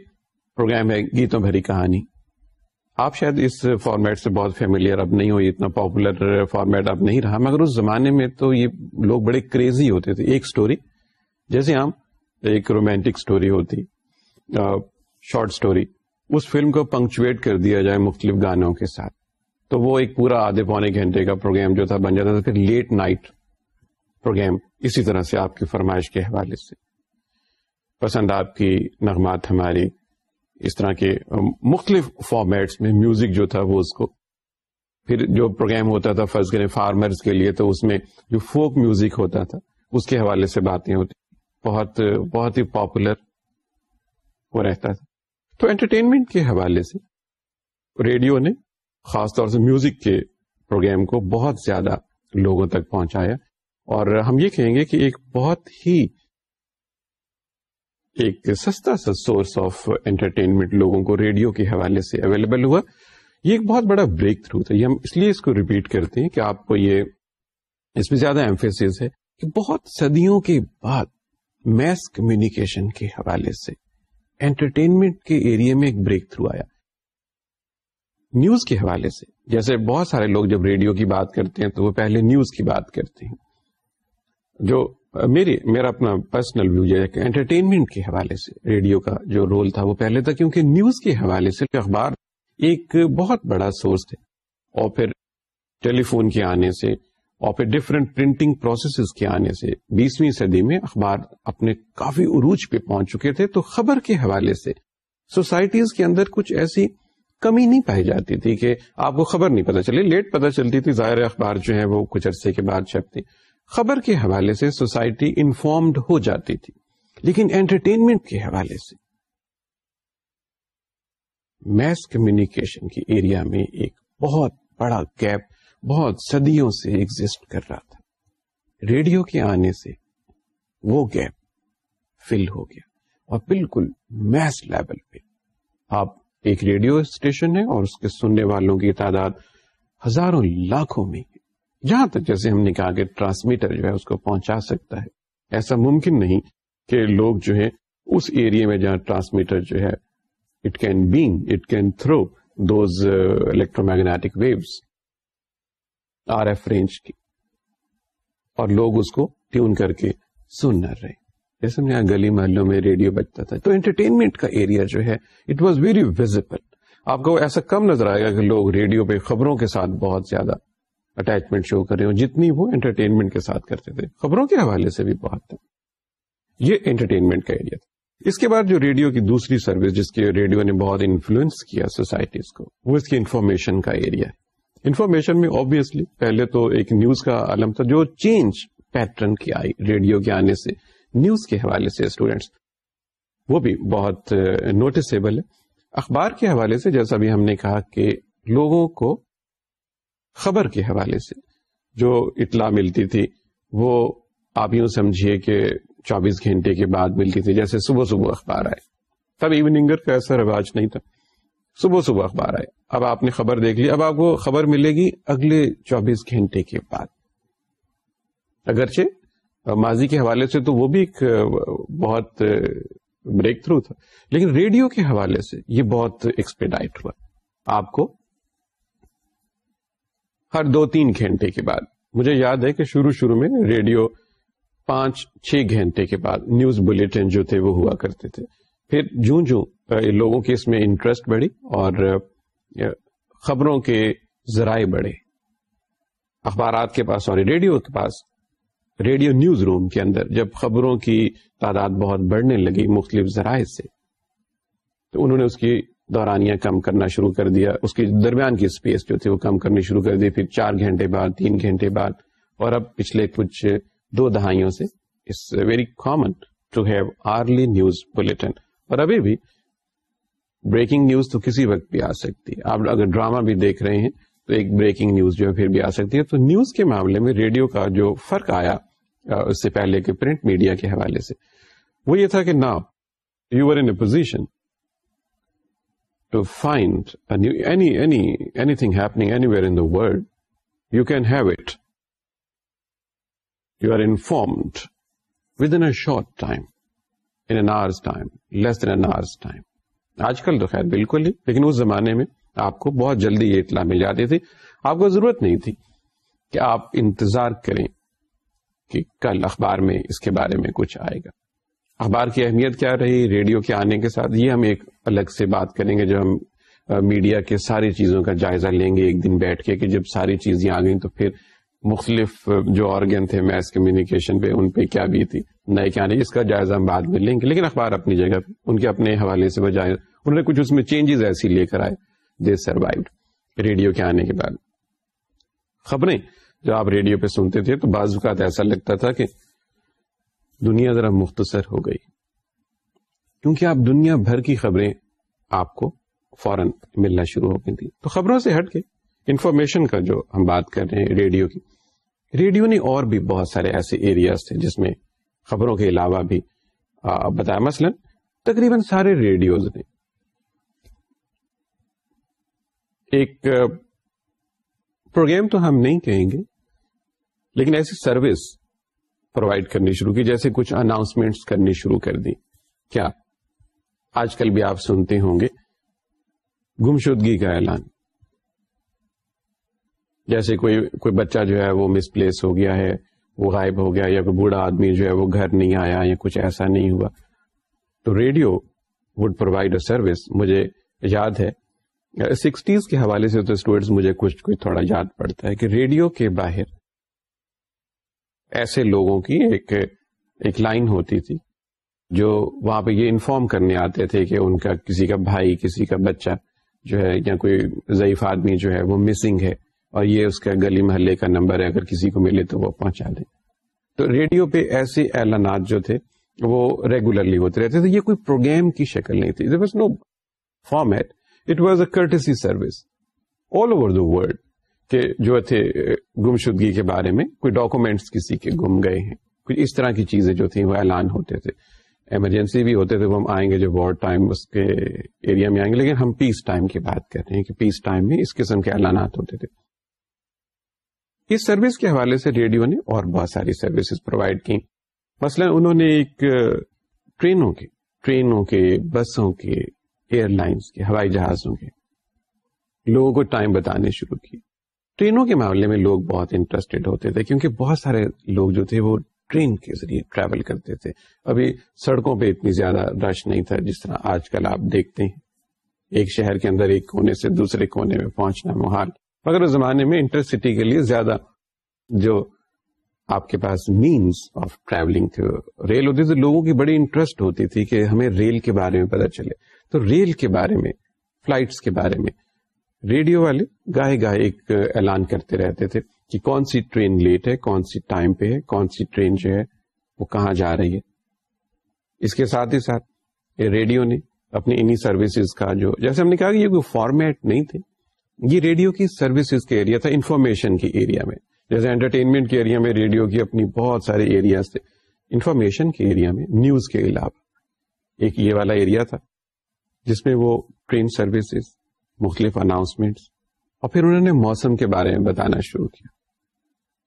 Speaker 1: پروگرام ہے گیتوں بھری کہانی آپ شاید اس فارمیٹ سے بہت فیملیئر اب نہیں ہوئی اتنا پاپولر فارمیٹ اب نہیں رہا مگر اس زمانے میں تو یہ لوگ بڑے کریزی ہوتے تھے ایک سٹوری جیسے ہم ایک رومانٹک سٹوری ہوتی شارٹ سٹوری اس فلم کو پنکچویٹ کر دیا جائے مختلف گانوں کے ساتھ تو وہ ایک پورا آدھے پونے گھنٹے کا پروگرام جو تھا بن جاتا تھا پھر لیٹ نائٹ پروگرام اسی طرح سے آپ کی فرمائش کے حوالے سے پسند آپ کی نغمات ہماری اس طرح کے مختلف فارمیٹس میں میوزک جو تھا وہ اس کو پھر جو پروگرام ہوتا تھا فرض کریں فارمرز کے لیے تو اس میں جو فوک میوزک ہوتا تھا اس کے حوالے سے باتیں ہوتی بہت بہت ہی پاپولر وہ رہتا تھا تو انٹرٹینمنٹ کے حوالے سے ریڈیو نے خاص طور سے میوزک کے پروگرام کو بہت زیادہ لوگوں تک پہنچایا اور ہم یہ کہیں گے کہ ایک بہت ہی ایک سستا سا سورس آف انٹرٹینمنٹ لوگوں کو ریڈیو کے حوالے سے اویلیبل ہوا یہ ایک بہت بڑا بریک تھرو تھا یہ ہم اس لیے اس کو ریپیٹ کرتے ہیں کہ آپ کو یہ اس میں زیادہ ایمفیس ہے کہ بہت صدیوں کے بعد میس کمیونیکیشن کے حوالے سے انٹرٹینمنٹ کے ایریا میں ایک بریک تھرو آیا نیوز کے حوالے سے جیسے بہت سارے لوگ جب ریڈیو کی بات کرتے ہیں تو وہ پہلے نیوز کی بات کرتے ہیں جو میری میرا اپنا پرسنل ویو یہ کہ انٹرٹینمنٹ کے حوالے سے ریڈیو کا جو رول تھا وہ پہلے تھا کیونکہ نیوز کے حوالے سے اخبار ایک بہت بڑا سورس تھے اور پھر ٹیلی فون کے آنے سے اور پھر ڈفرنٹ پرنٹنگ پروسیسز کے آنے سے بیسویں صدی میں اخبار اپنے کافی عروج پہ پہنچ چکے تھے تو خبر کے حوالے سے سوسائٹیز کے اندر کچھ ایسی کمی نہیں پائی جاتی تھی کہ آپ کو خبر نہیں پتہ چلی لیٹ پتا چلتی تھی ظاہر اخبار جو ہے وہ کچھ عرصے کے بعد چھپتے خبر کے حوالے سے سوسائٹی انفارمڈ ہو جاتی تھی لیکن انٹرٹینمنٹ کے حوالے سے میس کمیونیکیشن کے ریڈیو کے آنے سے وہ گیپ فل ہو گیا اور بالکل میس لیول پہ آپ ایک ریڈیو اسٹیشن ہے اور اس کے سننے والوں کی تعداد ہزاروں لاکھوں میں جہاں تک جیسے ہم نے کہا کہ ٹرانسمیٹر جو ہے اس کو پہنچا سکتا ہے ایسا ممکن نہیں کہ لوگ جو ہے اس ایریا میں جہاں ٹرانسمیٹر جو ہے it can it can throw those electro magnetic waves R F range کی اور لوگ اس کو ٹیون کر کے سن نہ رہے جیسے ہم یہاں گلی محلوں میں ریڈیو بجتا تھا تو انٹرٹینمنٹ کا ایریا جو ہے اٹ واز ویری ویزیبل آپ کو ایسا کم نظر آئے گا کہ لوگ ریڈیو پہ خبروں کے ساتھ بہت زیادہ اٹیچمنٹ شو کر رہے ہوں جتنی وہ انٹرٹینمنٹ کے ساتھ کرتے تھے خبروں کے حوالے سے بھی بہت تھا یہ انٹرٹینمنٹ کا ایریا تھا اس کے بعد جو ریڈیو کی دوسری سروس جس کے ریڈیو نے بہت انفلوئنس کیا سوسائٹیز کو وہ اس کی انفارمیشن کا ایریا ہے انفارمیشن میں آبیسلی پہلے تو ایک نیوز کا عالم تھا جو چینج پیٹرن کی آئی ریڈیو کے آنے سے نیوز کے حوالے سے اسٹوڈینٹس وہ بھی بہت نوٹسبل uh, ہے اخبار کے حوالے سے جیسا بھی ہم نے کہا کہ لوگوں کو خبر کے حوالے سے جو اطلاع ملتی تھی وہ آپ یوں سمجھیے کہ چوبیس گھنٹے کے بعد ملتی تھی جیسے صبح صبح اخبار آئے تب ایوننگر کا ایسا رواج نہیں تھا صبح صبح اخبار آئے اب آپ نے خبر دیکھ لی اب آپ کو خبر ملے گی اگلے چوبیس گھنٹے کے بعد اگرچہ ماضی کے حوالے سے تو وہ بھی ایک بہت بریک تھرو تھا لیکن ریڈیو کے حوالے سے یہ بہت ایکسپیڈائٹ ہوا آپ کو ہر دو تین گھنٹے کے بعد مجھے یاد ہے کہ شروع شروع میں ریڈیو پانچ چھ گھنٹے کے بعد نیوز بلٹن جو تھے وہ ہوا کرتے تھے پھر جوں جوں لوگوں کے اس میں انٹرسٹ بڑھی اور خبروں کے ذرائع بڑھے اخبارات کے پاس اور ریڈیو کے پاس ریڈیو نیوز روم کے اندر جب خبروں کی تعداد بہت بڑھنے لگی مختلف ذرائع سے تو انہوں نے اس کی دورانیاں کم کرنا شروع کر دیا اس کے درمیان کی اسپیس جو تھی وہ کم کرنی شروع کر دی پھر چار گھنٹے بعد تین گھنٹے بعد اور اب پچھلے کچھ دو دہائیوں سے it's very common to have early news bulletin اور ابھی بھی بریکنگ نیوز تو کسی وقت بھی آ سکتی ہے آپ اگر ڈراما بھی دیکھ رہے ہیں تو ایک بریکنگ نیوز جو ہے پھر بھی آ سکتی ہے تو نیوز کے معاملے میں ریڈیو کا جو فرق آیا اس سے پہلے کے پرنٹ میڈیا کے حوالے سے وہ یہ تھا کہ نا you are in position have thing you can have it you are informed with an a short time less than an time. آج کل تو خیر بالکل ہی لیکن اس زمانے میں آپ کو بہت جلدی یہ اطلاع مل جاتی تھی آپ کو ضرورت نہیں تھی کہ آپ انتظار کریں کہ کل اخبار میں اس کے بارے میں کچھ آئے گا اخبار کی اہمیت کیا رہی ریڈیو کے آنے کے ساتھ یہ ہم ایک الگ سے بات کریں گے جب ہم میڈیا کے ساری چیزوں کا جائزہ لیں گے ایک دن بیٹھ کے کہ جب ساری چیزیں آ گئیں تو پھر مختلف جو آرگن تھے میس کمیونیکیشن پہ ان پہ کیا بھی تھی نئے کیا نہیں اس کا جائزہ ہم بعد میں لیں گے لیکن اخبار اپنی جگہ پہ ان کے اپنے حوالے سے بجائے انہوں نے کچھ اس میں چینجز ایسی لے کر آئے دے سروائڈ ریڈیو کے آنے کے بعد خبریں جو آپ ریڈیو پہ سنتے تھے تو بعض اوقات ایسا لگتا تھا کہ دنیا ذرا مختصر ہو گئی کیونکہ آپ دنیا بھر کی خبریں آپ کو فوراً ملنا شروع ہو گئی تھی تو خبروں سے ہٹ کے انفارمیشن کا جو ہم بات کر رہے ہیں ریڈیو کی ریڈیو نے اور بھی بہت سارے ایسے ایریاز تھے جس میں خبروں کے علاوہ بھی بتایا مثلا تقریباً سارے ریڈیوز نے ایک پروگرام تو ہم نہیں کہیں گے لیکن ایسی سروس پرووائڈ کرنی شروع کی جیسے کچھ اناؤنسمنٹ کرنی شروع کر دی کیا آج کل بھی آپ سنتے ہوں گے گمشدگی کا اعلان جیسے کوئی کوئی بچہ جو ہے وہ مس پلیس ہو گیا ہے وہ غائب ہو گیا یا کوئی بوڑھا آدمی جو ہے وہ گھر نہیں آیا یا کچھ ایسا نہیں ہوا تو radio would provide a service مجھے یاد ہے سکسٹیز کے حوالے سے تو اسٹوڈینٹس مجھے کچھ کچھ تھوڑا یاد پڑتا ہے کہ ریڈیو کے باہر ایسے لوگوں کی ایک ایک لائن ہوتی تھی جو وہاں پہ یہ انفارم کرنے آتے تھے کہ ان کا کسی کا بھائی کسی کا بچہ جو ہے یا کوئی ضعیف آدمی جو ہے وہ مسنگ ہے اور یہ اس کا گلی محلے کا نمبر ہے اگر کسی کو ملے تو وہ پہنچا دے تو ریڈیو پہ ایسے اعلانات جو تھے وہ ریگولرلی ہوتے رہتے تھے یہ کوئی پروگرام کی شکل نہیں تھی was no format it was a courtesy service all over the world کہ جو تھے گمشدگی کے بارے میں کوئی ڈاکومینٹس کسی کے گم گئے ہیں کچھ اس طرح کی چیزیں جو تھیں وہ اعلان ہوتے تھے ایمرجنسی بھی ہوتے تھے وہ ہم آئیں گے جو وار ٹائم اس کے ایریا میں آئیں گے لیکن ہم پیس ٹائم کی بات کر رہے ہیں کہ پیس ٹائم میں اس قسم کے اعلانات ہوتے تھے اس سروس کے حوالے سے ریڈیو نے اور بہت ساری سروسز پرووائڈ کی مثلا انہوں نے ایک ٹرینوں کے ٹرینوں کے بسوں کے ایئر لائنس کے ہوائی جہازوں کے لوگوں کو ٹائم بتانے شروع کیے ٹرینوں کے معاملے میں لوگ بہت انٹرسٹیڈ ہوتے تھے کیونکہ بہت سارے لوگ جو تھے وہ ٹرین کے ذریعے ٹریول کرتے تھے ابھی سڑکوں پہ اتنی زیادہ رش نہیں تھا جس طرح آج کل آپ دیکھتے ہیں ایک شہر کے اندر ایک کونے سے دوسرے کونے میں پہنچنا محال مگر اس زمانے میں انٹرسٹی کے لیے زیادہ جو آپ کے پاس مینس آف ٹریولنگ تھے ریل ہوتی تھی لوگوں کی بڑی انٹرسٹ ہوتی تھی کہ ہمیں ریل کے بارے میں پتا چلے تو ریل کے بارے میں فلائٹس کے بارے میں ریڈیو والے گاہے گاہے ایک اعلان کرتے رہتے تھے کہ کون سی ٹرین لیٹ ہے کون سی ٹائم پہ ہے کون سی ٹرین جو ہے وہ کہاں جا رہی ہے اس کے ساتھ ہی ساتھ ریڈیو نے اپنے انہیں سروسز کا جو جیسے ہم نے کہا کہ یہ کوئی فارمیٹ نہیں تھے یہ ریڈیو کی سروسز کے ایریا تھا انفارمیشن کے ایریا میں جیسے انٹرٹینمنٹ کے ایریا میں ریڈیو کی اپنی بہت سارے ایریاز تھے انفارمیشن کے ایریا میں نیوز کے علاوہ ایک یہ والا ایریا تھا جس میں وہ ٹرین سروسز مختلف اناؤنسمنٹ اور پھر انہوں نے موسم کے بارے میں بتانا شروع کیا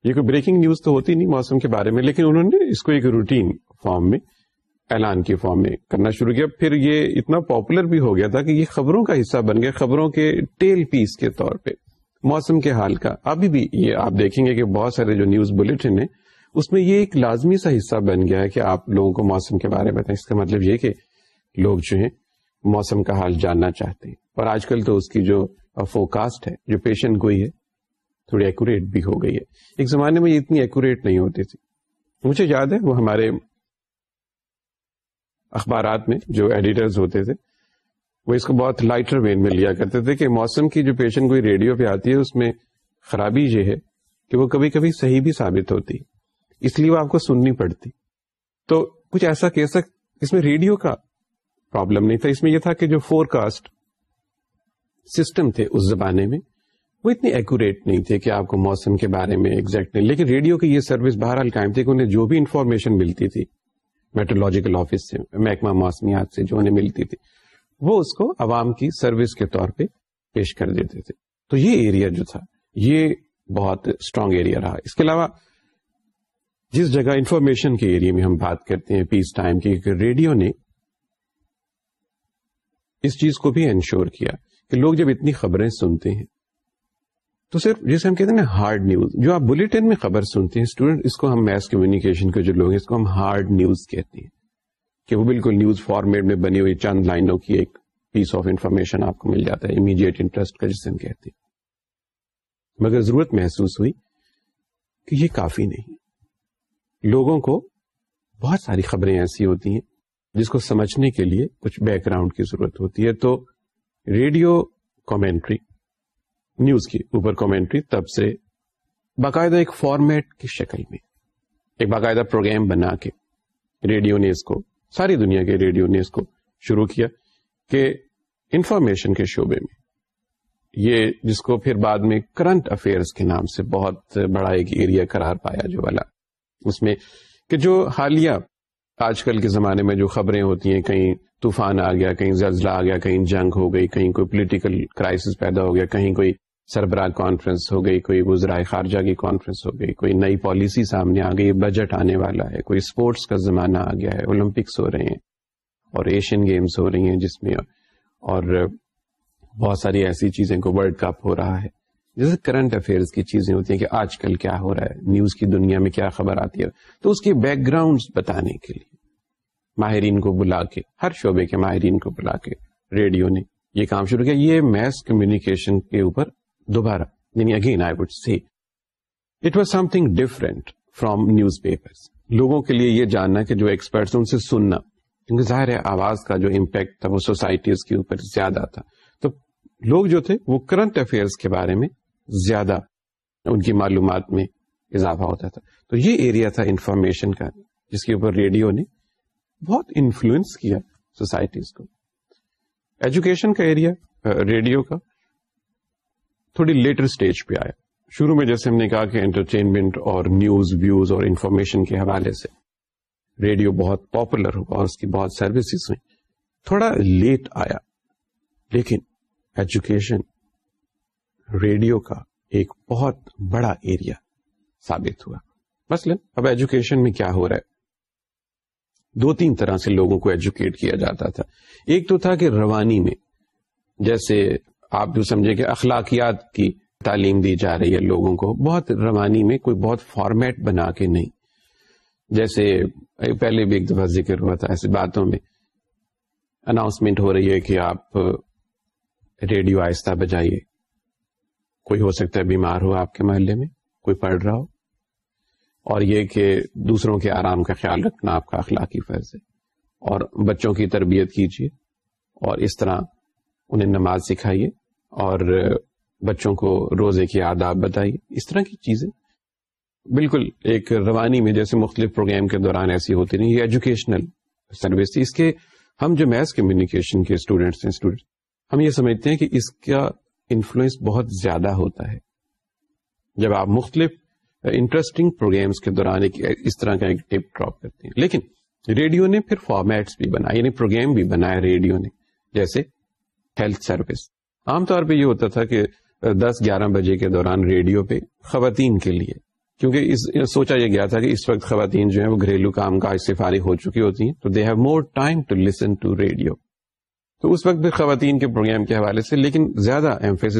Speaker 1: یہ کوئی بریکنگ نیوز تو ہوتی نہیں موسم کے بارے میں لیکن انہوں نے اس کو ایک روٹین فارم میں اعلان کے فارم میں کرنا شروع کیا پھر یہ اتنا پاپولر بھی ہو گیا تھا کہ یہ خبروں کا حصہ بن گیا خبروں کے ٹیل پیس کے طور پہ موسم کے حال کا ابھی بھی یہ آپ دیکھیں گے کہ بہت سارے جو نیوز بلٹن ہیں اس میں یہ ایک لازمی سا حصہ بن گیا ہے کہ آپ لوگوں کو موسم کے بارے میں بتائیں اس کا مطلب یہ کہ لوگ جو ہیں موسم کا حال جاننا چاہتے ہیں آج کل تو اس کی جو فوکاسٹ ہے جو پیشن گوئی ہے تھوڑی ایکوریٹ بھی ہو گئی ہے ایک زمانے میں یہ اتنی ایکوریٹ نہیں ہوتی تھی مجھے یاد ہے وہ ہمارے اخبارات میں جو ایڈیٹرز ہوتے تھے وہ اس کو بہت لائٹر وین میں لیا کرتے تھے کہ موسم کی جو پیشن کوئی ریڈیو پہ آتی ہے اس میں خرابی یہ ہے کہ وہ کبھی کبھی صحیح بھی ثابت ہوتی اس لیے وہ آپ کو سننی پڑتی تو کچھ ایسا کہہ سک اس میں ریڈیو کا پرابلم نہیں تھا اس میں یہ تھا کہ جو فور کاسٹ سسٹم تھے اس زمانے میں وہ اتنے ایکوریٹ نہیں تھے کہ آپ کو موسم کے بارے میں اگزیکٹ نہیں لیکن ریڈیو کی یہ سروس بہرحال قائم تھی کہ انہیں جو بھی انفارمیشن ملتی تھی میٹرولوجیکل آفس سے محکمہ موسمیات سے جو انہیں ملتی تھی وہ اس کو عوام کی سروس کے طور پہ پیش کر دیتے تھے تو یہ ایریا جو تھا یہ بہت اسٹرانگ ایریا رہا اس کے علاوہ جس جگہ انفارمیشن کے ایریا میں ہم بات کرتے ہیں پیس ٹائم کی ریڈیو نے اس چیز کو بھی انشور کیا کہ لوگ جب اتنی خبریں سنتے ہیں تو صرف جیسے ہم کہتے ہیں نا ہارڈ نیوز جو آپ بلٹن میں خبر سنتے ہیں اسٹوڈنٹ اس کو ہم میس کمیونیکیشن کے جو لوگ ہیں اس کو ہم ہارڈ نیوز کہتے ہیں کہ وہ بالکل نیوز فارمیٹ میں بنی ہوئی چند لائنوں کی ایک پیس آف انفارمیشن آپ کو مل جاتا ہے امیڈیٹ انٹرسٹ کا جسے ہم کہتے ہیں مگر ضرورت محسوس ہوئی کہ یہ کافی نہیں لوگوں کو بہت ساری خبریں ایسی ہوتی ہیں جس کو سمجھنے کے لیے کچھ بیک گراؤنڈ کی ضرورت ہوتی ہے تو ریڈیو کامنٹری نیوز کی اوپر کامنٹری تب سے باقاعدہ ایک فارمیٹ کی شکل میں ایک باقاعدہ پروگرام بنا کے ریڈیو نے اس کو ساری دنیا کے ریڈیو نے اس کو شروع کیا کہ انفارمیشن کے شعبے میں یہ جس کو پھر بعد میں کرنٹ افیئرس کے نام سے بہت بڑا ایک ایریا قرار پایا جو والا اس میں کہ جو حالیہ آج کل کے زمانے میں جو خبریں ہوتی ہیں کہیں طوفان آ گیا کہیں زلزلہ آ گیا کہیں جنگ ہو گئی کہیں کوئی پولیٹیکل کرائسس پیدا ہو گیا کہیں کوئی سربراہ کانفرنس ہو گئی کوئی گزرائے خارجہ کی کانفرنس ہو گئی کوئی نئی پالیسی سامنے آ گئی بجٹ آنے والا ہے کوئی اسپورٹس کا زمانہ آ گیا ہے اولمپکس ہو رہے ہیں اور ایشین گیمس ہو رہی ہیں جس میں اور بہت ساری ایسی چیزیں کو ورلڈ کپ ہو رہا ہے جیسے کرنٹ افیئر کی چیزیں ہوتی ہیں کہ آج کل کیا ہو رہا ہے نیوز کی دنیا میں کیا خبر آتی ہے تو اس کے بیک گراؤنڈ بتانے کے لیے ماہرین کو بلا کے ہر شعبے کے ماہرین کو بلا کے ریڈیو نے یہ کام شروع کیا یہ میس کمیونیکیشن کے اوپر دوبارہ یعنی again I would say it was something different from newspaper لوگوں کے لیے یہ جاننا کہ جو ایکسپرٹس ان سے سننا کیونکہ ظاہر ہے آواز کا جو امپیکٹ تھا وہ سوسائٹیز کے اوپر زیادہ تھا تو لوگ جو تھے وہ کرنٹ افیئر کے بارے میں زیادہ ان کی معلومات میں اضافہ ہوتا تھا تو یہ ایریا تھا انفارمیشن کا جس کے اوپر ریڈیو نے بہت انفلوئنس کیا سوسائٹیز کو ایجوکیشن کا ایریا ریڈیو کا تھوڑی لیٹر سٹیج پہ آیا شروع میں جیسے ہم نے کہا کہ انٹرٹینمنٹ اور نیوز ویوز اور انفارمیشن کے حوالے سے ریڈیو بہت پاپولر ہوا اور اس کی بہت سروسز ہوئی تھوڑا لیٹ آیا لیکن ایجوکیشن ریڈیو کا ایک بہت بڑا ایریا ثابت ہوا مثلا اب ایجوکیشن میں کیا ہو رہا ہے دو تین طرح سے لوگوں کو ایجوکیٹ کیا جاتا تھا ایک تو تھا کہ روانی میں جیسے آپ جو سمجھے کہ اخلاقیات کی تعلیم دی جا رہی ہے لوگوں کو بہت روانی میں کوئی بہت فارمیٹ بنا کے نہیں جیسے پہلے بھی ایک دفعہ ذکر ہوا تھا ایسی باتوں میں اناؤنسمنٹ ہو رہی ہے کہ آپ ریڈیو آہستہ بجائیے کوئی ہو سکتا ہے بیمار ہو آپ کے محلے میں کوئی پڑھ رہا ہو اور یہ کہ دوسروں کے آرام کا خیال رکھنا آپ کا اخلاقی فرض ہے اور بچوں کی تربیت کیجیے اور اس طرح انہیں نماز سکھائیے اور بچوں کو روزے کی آداب بتائیے اس طرح کی چیزیں بالکل ایک روانی میں جیسے مختلف پروگرام کے دوران ایسی ہوتی نہیں یہ ایجوکیشنل سروس تھی اس کے ہم جو میس کمیونیکیشن کے اسٹوڈینٹس ہم یہ سمجھتے ہیں کہ اس کا انفلوئنس بہت زیادہ ہوتا ہے جب آپ مختلف انٹرسٹنگ پروگرامس کے دوران ایک اس طرح کا ایک ٹپ ڈراپ کرتے ہیں لیکن ریڈیو نے پھر فارمیٹس بھی بنا یعنی پروگرام بھی بنایا ریڈیو نے جیسے ہیلتھ سروس عام طور پہ یہ ہوتا تھا کہ دس گیارہ بجے کے دوران ریڈیو پہ خواتین کے لیے کیونکہ اس سوچا یہ گیا تھا کہ اس وقت خواتین جو ہیں وہ گھریلو کام کاج سے فارغ ہو چکی ہوتی ہیں تو they have more time to listen to radio تو اس وقت بھی خواتین کے پروگرام کے حوالے سے لیکن زیادہ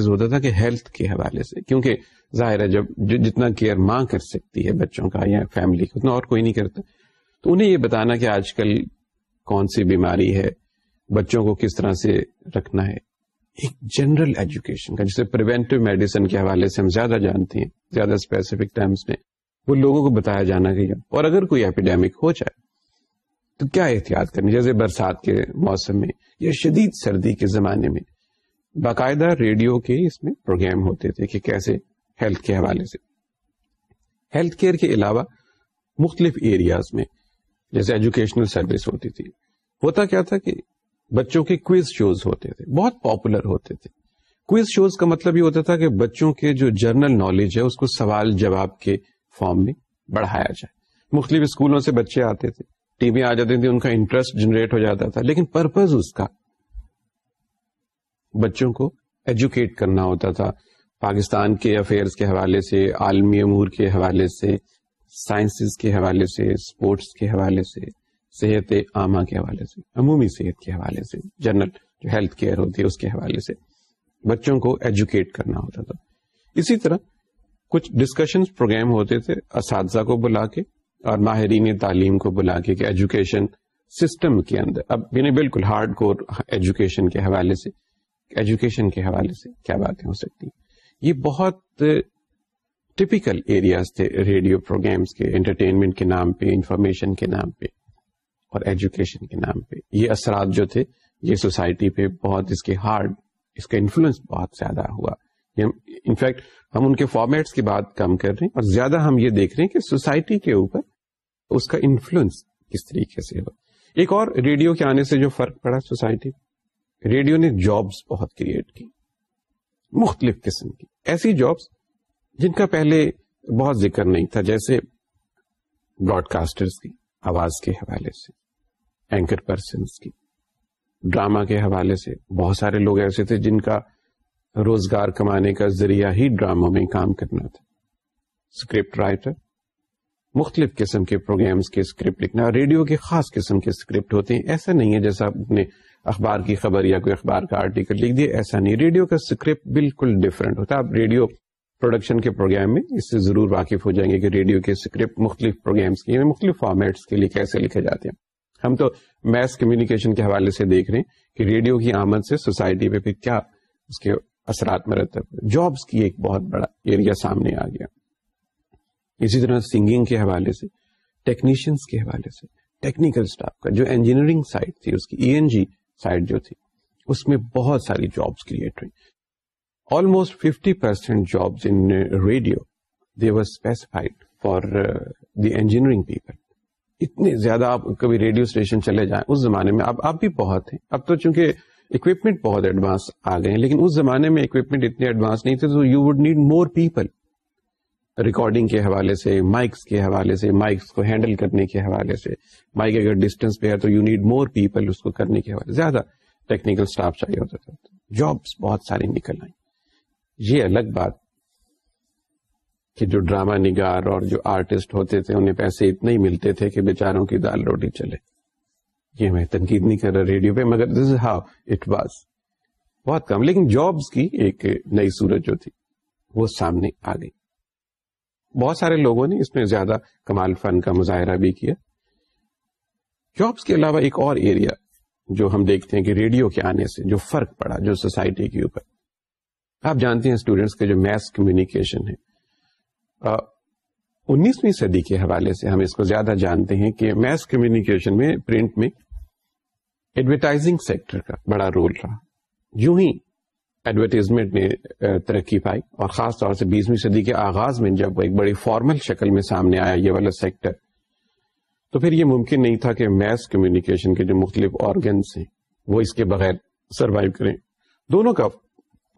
Speaker 1: ہوتا تھا کہ ہیلتھ کے حوالے سے کیونکہ ظاہر ہے جب جتنا کیئر ماں کر سکتی ہے بچوں کا یا فیملی کا اتنا اور کوئی نہیں کرتا تو انہیں یہ بتانا کہ آج کل کون سی بیماری ہے بچوں کو کس طرح سے رکھنا ہے ایک جنرل ایجوکیشن کا جسے پریونٹیو میڈیسن کے حوالے سے ہم زیادہ جانتے ہیں زیادہ اسپیسیفک ٹائمس میں وہ لوگوں کو بتایا جانا کہ اور اگر کوئی اپیڈیمک ہو جائے تو کیا احتیاط کرنی جیسے برسات کے موسم میں یا شدید سردی کے زمانے میں باقاعدہ ریڈیو کے اس میں پروگرام ہوتے تھے کہ کیسے ہیلتھ کے حوالے سے ہیلتھ کیئر کے علاوہ مختلف ایریاز میں جیسے ایجوکیشنل سروس ہوتی تھی ہوتا کیا تھا کہ بچوں کے کوئز شوز ہوتے تھے بہت پاپولر ہوتے تھے کوئز شوز کا مطلب یہ ہوتا تھا کہ بچوں کے جو جرنل نالج ہے اس کو سوال جواب کے فارم میں بڑھایا جائے مختلف اسکولوں سے بچے آتے تھے ٹیمیں آ جاتی تھیں ان کا انٹرسٹ جنریٹ ہو جاتا تھا لیکن پرپز اس کا بچوں کو ایجوکیٹ کرنا ہوتا تھا پاکستان کے افیئرس کے حوالے سے عالمی امور کے حوالے سے سائنسز کے حوالے سے اسپورٹس کے حوالے سے صحت عامہ کے حوالے سے عمومی صحت کے حوالے سے جنرل جو ہیلتھ کیئر ہوتی ہے اس کے حوالے سے بچوں کو ایجوکیٹ کرنا ہوتا تھا اسی طرح کچھ ڈسکشن پروگرام ہوتے تھے اساتذہ کو بلا کے اور ماہرین تعلیم کو بلا کے کہ ایجوکیشن سسٹم کے اندر اب یعنی بالکل ہارڈ کور ایجوکیشن کے حوالے سے ایجوکیشن کے حوالے سے کیا باتیں ہو سکتی یہ بہت ٹپیکل ایریاز تھے ریڈیو پروگرامس کے انٹرٹینمنٹ کے نام پہ انفارمیشن کے نام پہ اور ایجوکیشن کے نام پہ یہ اثرات جو تھے یہ سوسائٹی پہ بہت اس کے ہارڈ اس کا انفلوئنس بہت زیادہ ہوا انفیکٹ یعنی، ہم ان کے فارمیٹس کی بات کم کر رہے ہیں اور زیادہ ہم یہ دیکھ رہے ہیں کہ سوسائٹی کے اوپر اس کا انفلوئنس کس طریقے سے ہو ایک اور ریڈیو کے آنے سے جو فرق پڑا سوسائٹی ریڈیو نے جابس بہت کریٹ کی مختلف قسم کی ایسی جابس جن کا پہلے بہت ذکر نہیں تھا جیسے براڈ کی آواز کے حوالے سے اینکر پرسنس کی ڈراما کے حوالے سے بہت سارے لوگ ایسے تھے جن کا روزگار کمانے کا ذریعہ ہی ڈراموں میں کام کرنا تھا اسکرپٹ رائٹر مختلف قسم کے پروگرامس کے اسکرپٹ لکھنا ریڈیو کے خاص قسم کے اسکرپٹ ہوتے ہیں ایسا نہیں ہے جیسا آپ نے اخبار کی خبر یا کوئی اخبار کا آرٹیکل لکھ دیا ایسا نہیں ریڈیو کا اسکرپٹ بالکل ڈفرینٹ ہوتا ہے آپ ریڈیو پروڈکشن کے پروگرام میں اس سے ضرور واقف ہو جائیں گے کہ ریڈیو کے اسکرپٹ مختلف پروگرامس کے مختلف فارمیٹس کے لیے کیسے لکھے جاتے ہیں ہم تو میس کمیونیکیشن کے حوالے سے دیکھ رہے ہیں کہ ریڈیو کی آمد سے سوسائٹی پہ پھر کیا اس کے اثرات مرتب جابس کی ایک بہت بڑا ایریا سامنے آ گیا اسی طرح سنگنگ کے حوالے سے ٹیکنیشینس کے حوالے سے ٹیکنیکل اسٹاف کا جو انجینئرنگ سائٹ تھی اس کی ای این جی سائٹ جو تھی اس میں بہت ساری جابس کریٹ ہوئی almost fifty percent jobs in radio they were specified for the engineering people اتنے زیادہ آپ کبھی ریڈیو اسٹیشن چلے جائیں اس زمانے میں اب اب بھی بہت ہیں اب تو چونکہ اکوپمنٹ بہت ایڈوانس آ گئے لیکن اس زمانے میں اکوپمنٹ اتنے ایڈوانس نہیں تھے تو you would need more people recording کے حوالے سے مائکس کے حوالے سے مائکس کو ہینڈل کرنے کے حوالے سے مائک اگر ڈسٹینس پہ ہے تو یو نیڈ مور پیپل اس کو کرنے کے حوالے سے زیادہ ٹیکنیکل اسٹاف چاہیے ہوتا تھا جابس بہت سارے نکل آئیں یہ الگ بات کہ جو ڈراما نگار اور جو آرٹسٹ ہوتے تھے انہیں پیسے اتنے ہی ملتے تھے کہ بےچاروں کی دال روٹی چلے یہ میں تنقید نہیں کر رہا ریڈیو پہ مگر this is how it was بہت کم لیکن جابس کی ایک نئی صورت جو تھی وہ سامنے آ گئی بہت سارے لوگوں نے اس میں زیادہ کمال فن کا مظاہرہ بھی کیا جابس کے علاوہ ایک اور ایریا جو ہم دیکھتے ہیں کہ ریڈیو کے آنے سے جو فرق پڑا جو سوسائٹی کے اوپر آپ جانتے ہیں اسٹوڈینٹس کے جو میس کمیونیکیشن ہے انیسویں صدی کے حوالے سے ہم اس کو زیادہ جانتے ہیں کہ میس کمیونیکیشن میں پرنٹ میں ایڈورٹائزنگ سیکٹر کا بڑا رول رہا یوں ہی ایڈورٹیزمنٹ نے ترقی پائی اور خاص طور سے بیسویں صدی کے آغاز میں جب ایک بڑی فارمل شکل میں سامنے آیا یہ والا سیکٹر تو پھر یہ ممکن نہیں تھا کہ میس کمیونیکیشن کے جو مختلف آرگنس ہیں وہ اس کے بغیر سروائو کریں دونوں کا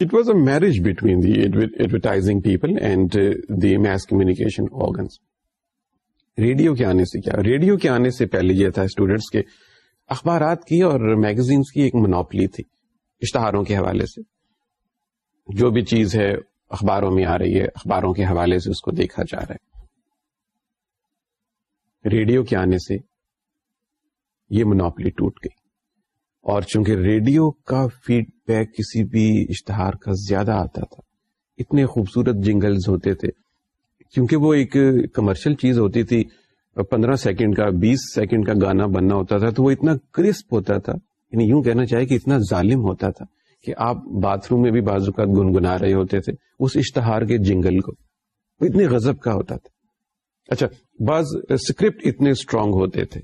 Speaker 1: it was a marriage between the advertising people and the mass communication organs radio کے آنے سے کیا ریڈیو کے آنے سے پہلے یہ تھا اسٹوڈینٹس کے اخبارات کی اور میگزینز کی ایک منوپلی تھی اشتہاروں کے حوالے سے جو بھی چیز ہے اخباروں میں آ رہی ہے اخباروں کے حوالے سے اس کو دیکھا جا رہا ہے ریڈیو کے آنے سے یہ منوپلی ٹوٹ گئی اور چونکہ ریڈیو کا فیڈ بیک کسی بھی اشتہار کا زیادہ آتا تھا اتنے خوبصورت جنگلز ہوتے تھے کیونکہ وہ ایک کمرشل چیز ہوتی تھی پندرہ سیکنڈ کا بیس سیکنڈ کا گانا بننا ہوتا تھا تو وہ اتنا کرسپ ہوتا تھا یعنی یوں کہنا چاہیے کہ اتنا ظالم ہوتا تھا کہ آپ باتھ روم میں بھی بازو کا گنگنا رہے ہوتے تھے اس اشتہار کے جنگل کو وہ اتنے غزب کا ہوتا تھا اچھا بعض اسکرپٹ اتنے اسٹرانگ ہوتے تھے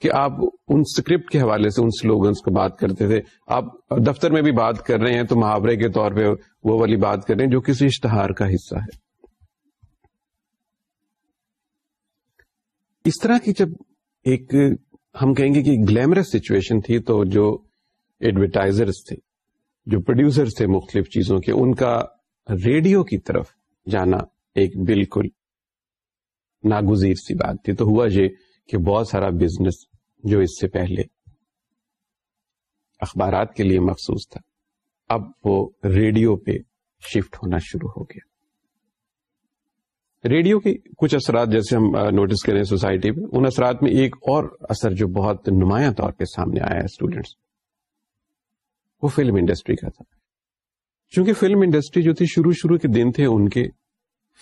Speaker 1: کہ آپ ان سکرپٹ کے حوالے سے ان سلوگنس کو بات کرتے تھے آپ دفتر میں بھی بات کر رہے ہیں تو محاورے کے طور پہ وہ والی بات کر رہے ہیں جو کسی اشتہار کا حصہ ہے اس طرح کی جب ایک ہم کہیں گے کہ گلیمرس سچویشن تھی تو جو ایڈورٹائزرس تھے جو پروڈیوسرس تھے مختلف چیزوں کے ان کا ریڈیو کی طرف جانا ایک بالکل ناگزیر سی بات تھی تو ہوا یہ کہ بہت سارا بزنس جو اس سے پہلے اخبارات کے لیے مخصوص تھا اب وہ ریڈیو پہ شفٹ ہونا شروع ہو گیا ریڈیو کے کچھ اثرات جیسے ہم نوٹس کریں سوسائٹی میں ان اثرات میں ایک اور اثر جو بہت نمایاں طور پہ سامنے آیا ہے اسٹوڈینٹس وہ فلم انڈسٹری کا تھا چونکہ فلم انڈسٹری جو تھی شروع شروع کے دن تھے ان کے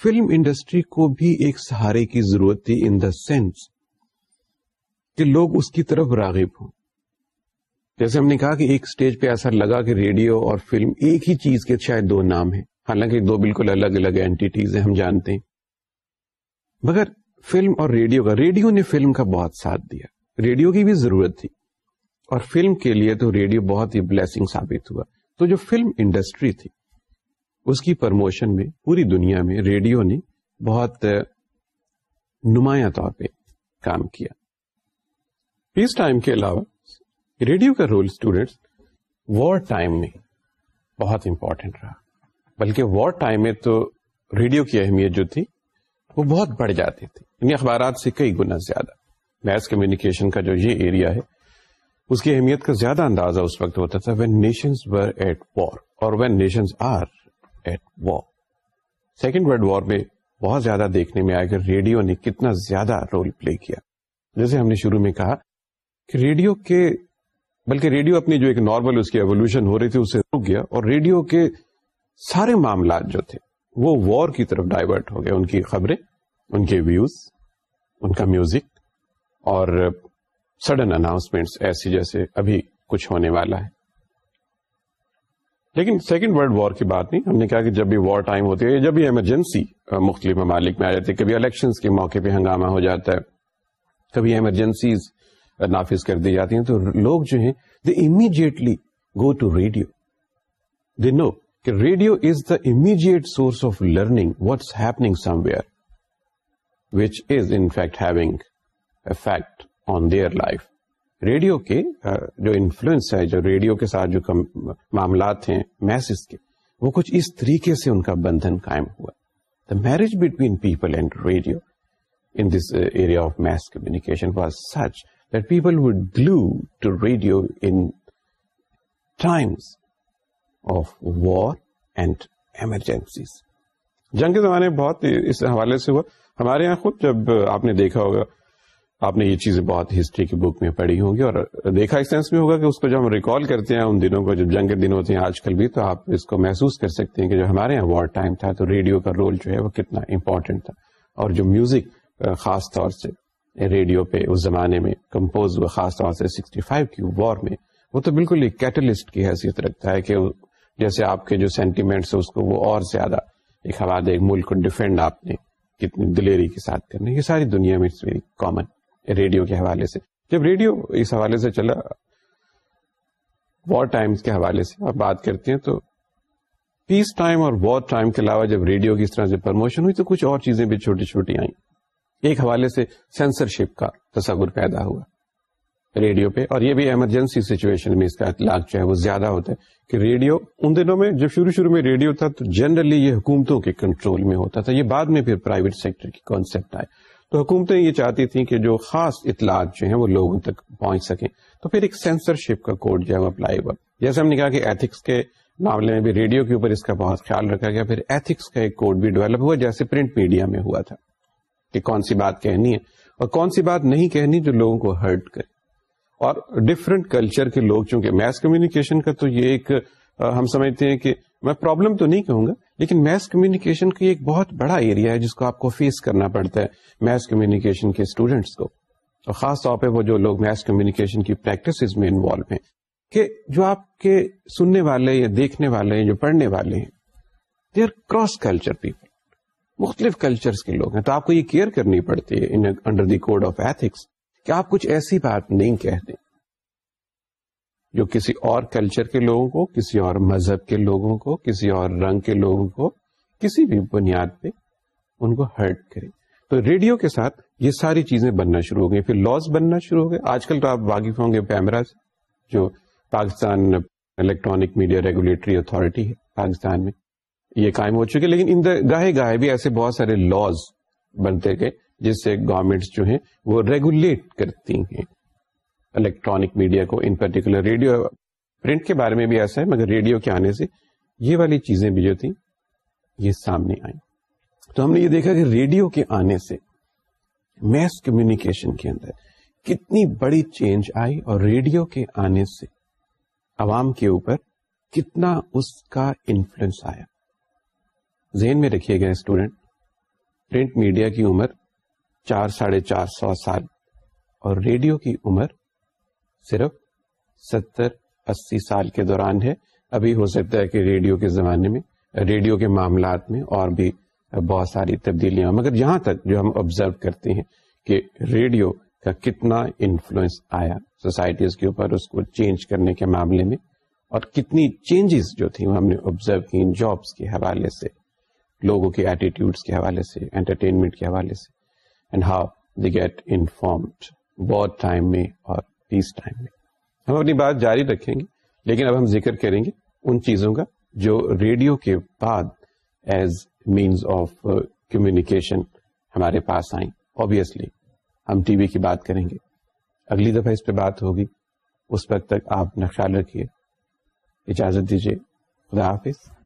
Speaker 1: فلم انڈسٹری کو بھی ایک سہارے کی ضرورت تھی ان دا سینس کہ لوگ اس کی طرف راغب ہوں جیسے ہم نے کہا کہ ایک اسٹیج پہ اثر لگا کہ ریڈیو اور فلم ایک ہی چیز کے شاید دو نام ہیں حالانکہ دو بالکل الگ الگ اینٹیز ہیں ہم جانتے ہیں مگر فلم اور ریڈیو کا ریڈیو نے فلم کا بہت ساتھ دیا ریڈیو کی بھی ضرورت تھی اور فلم کے لیے تو ریڈیو بہت ہی بلیسنگ ثابت ہوا تو جو فلم انڈسٹری تھی اس کی پرموشن میں پوری دنیا میں ریڈیو نے بہت نمایاں طور پہ کام کیا اس ٹائم کے علاوہ ریڈیو کا رول اسٹوڈینٹس وار ٹائم میں بہت امپورٹینٹ رہا بلکہ وار ٹائم میں تو ریڈیو کی اہمیت جو تھی وہ بہت بڑھ جاتے تھے یعنی اخبارات سے کئی گنا زیادہ میس کمیونیکیشن کا جو یہ ایریا ہے اس کی اہمیت کا زیادہ اندازہ اس وقت ہوتا تھا وین نیشنز اور when are at war second world war میں بہت زیادہ دیکھنے میں آیا کہ ریڈیو نے کتنا زیادہ رول پلے کیا جیسے ہم نے شروع میں کہا کہ ریڈیو کے بلکہ ریڈیو اپنی جو ایک نارمل اس کی ایولیوشن ہو رہی تھی اسے رک گیا اور ریڈیو کے سارے معاملات جو تھے وہ وار کی طرف ڈائیورٹ ہو گئے ان کی خبریں ان کے ویوز ان کا میوزک اور سڈن اناؤنسمنٹ ایسی جیسے ابھی کچھ ہونے والا ہے لیکن سیکنڈ ورلڈ وار کی بات نہیں ہم نے کہا کہ جب بھی وار ٹائم ہوتی ہے جب بھی ایمرجنسی مختلف ممالک میں آ جاتی ہے کبھی الیکشن کے موقع پہ ہنگامہ ہو جاتا ہے کبھی ایمرجنسیز نافذ کر دی جاتی ہیں تو لوگ جو ہیں they immediately go to radio they know کہ radio is the immediate source of learning what's happening somewhere which is in fact having effect on their life radio کے جو انفلوئنس ہے جو ریڈیو کے ساتھ جو معاملات ہیں میسز کے وہ کچھ اس طریقے سے ان کا بندھن قائم ہوا the marriage between people and radio in this area of mass communication was such that people would glue to radio in times of war and emergency جنگ کے زمانے بہت اس حوالے سے ہوا ہمارے یہاں خود جب آپ نے دیکھا ہوگا آپ نے یہ چیزیں بہت ہسٹری کی بک میں پڑھی ہوگی اور دیکھا اس سینس میں ہوگا کہ اس کو جب ہم ریکال کرتے ہیں ان دنوں کو جب جنگ کے دن ہوتے ہیں آج کل بھی تو آپ اس کو محسوس کر سکتے ہیں کہ جو ہمارے یہاں وار ٹائم تھا تو ریڈیو کا رول جو ہے وہ کتنا امپورٹنٹ تھا اور جو میوزک خاص طور سے ریڈیو پہ اس زمانے میں کمپوز ہوا خاص طور سے سکسٹی فائیو کی وار میں وہ تو بالکل ایک کیٹلسٹ کی حیثیت رکھتا ہے کہ جیسے آپ کے جو سینٹیمنٹس اس کو وہ اور زیادہ ایک دے ملک کو ڈیفینڈ آپ نے کتنی دلیری کے ساتھ کرنا یہ ساری دنیا میں ویری کامن ریڈیو کے حوالے سے جب ریڈیو اس حوالے سے چلا وار ٹائمز کے حوالے سے آپ بات کرتے ہیں تو پیس ٹائم اور وار ٹائم کے علاوہ جب ریڈیو کی اس طرح سے پرموشن ہوئی تو کچھ اور چیزیں بھی چھوٹی چھوٹی آئیں ایک حوالے سے سینسرشپ کا تصور پیدا ہوا ریڈیو پہ اور یہ بھی ایمرجنسی سچویشن میں اس کا اطلاق جو ہے وہ زیادہ ہوتا ہے کہ ریڈیو ان دنوں میں جب شروع شروع میں ریڈیو تھا تو جنرلی یہ حکومتوں کے کنٹرول میں ہوتا تھا یہ بعد میں پھر پرائیویٹ سیکٹر کی کانسیپٹ آئے تو حکومتیں یہ چاہتی تھیں کہ جو خاص اطلاعات جو ہیں وہ لوگوں تک پہنچ سکیں تو پھر ایک سینسرشپ کا کوڈ جو ہے وہ اپلائی ہوا جیسے ہم نے کہا کہ ایتھکس کے معاملے میں بھی ریڈیو کے اوپر اس کا بہت خیال رکھا گیا پھر ایتھکس کا ایک کوڈ بھی ڈیولپ ہوا جیسے پرنٹ میڈیا میں ہوا تھا کہ کون سی بات کہنی ہے اور کون سی بات نہیں کہنی جو لوگوں کو ہرٹ کرے اور ڈفرینٹ کلچر کے لوگ چونکہ میس کمیونیکیشن کا تو یہ ایک ہم سمجھتے ہیں کہ میں پرابلم تو نہیں کہوں گا لیکن میس کمیونیکیشن کا ایک بہت بڑا ایریا ہے جس کو آپ کو فیس کرنا پڑتا ہے میس کمیونیکیشن کے اسٹوڈینٹس کو اور خاص طور پہ وہ جو لوگ میس کمیونیکیشن کی پریکٹس میں انوالو ہیں کہ جو آپ کے سننے والے یا دیکھنے والے ہیں جو پڑھنے والے ہیں they are cross culture people مختلف کلچرس کے لوگ ہیں تو آپ کو یہ کیئر کرنی پڑتی ہے under the code of ethics کہ آپ کچھ ایسی بات نہیں کہتے جو کسی اور کلچر کے لوگوں کو کسی اور مذہب کے لوگوں کو کسی اور رنگ کے لوگوں کو کسی بھی بنیاد پہ ان کو ہرٹ کرے تو ریڈیو کے ساتھ یہ ساری چیزیں بننا شروع ہو گئی پھر لاس بننا شروع ہو گئے آج کل تو آپ واقف ہوں گے سے جو Pakistan electronic media regulatory authority ہے پاکستان میں یہ قائم ہو چکے لیکن ان گاہے گاہے بھی ایسے بہت سارے لاز بنتے گئے جس سے گورمنٹ جو ہیں وہ ریگولیٹ کرتی ہیں الیکٹرانک میڈیا کو ان پرٹیکولر ریڈیو پرنٹ کے بارے میں بھی ایسا ہے مگر ریڈیو کے آنے سے یہ والی چیزیں بھی جو تھیں یہ سامنے آئی تو ہم نے یہ دیکھا کہ ریڈیو کے آنے سے میس کمیونیکیشن کے اندر کتنی بڑی چینج آئی اور ریڈیو کے آنے سے عوام کے اوپر کتنا اس کا انفلوئنس آیا ذہن میں رکھیے گئے اسٹوڈینٹ پرنٹ میڈیا کی عمر چار ساڑھے چار سو سال اور ریڈیو کی عمر صرف ستر اسی سال کے دوران ہے ابھی ہو سکتا ہے کہ ریڈیو کے زمانے میں ریڈیو کے معاملات میں اور بھی بہت ساری تبدیلیاں مگر جہاں تک جو ہم آبزرو کرتے ہیں کہ ریڈیو کا کتنا انفلوئنس آیا سوسائٹیز کے اوپر اس کو چینج کرنے کے معاملے میں اور کتنی چینجز جو تھیں ہم نے آبزرو کی جابس کے حوالے سے لوگوں کے ایٹیٹیوڈس کے حوالے سے انٹرٹینمنٹ کے حوالے سے and how get informed inform time میں اور پیس ٹائم میں ہم اپنی بات جاری رکھیں گے لیکن اب ہم ذکر کریں گے ان چیزوں کا جو ریڈیو کے بعد ایز مینس آف کمیونیکیشن ہمارے پاس آئیں اوبیسلی ہم ٹی وی کی بات کریں گے اگلی دفعہ اس پہ بات ہوگی اس وقت تک آپ خیال رکھیے اجازت دیجیے خدا حافظ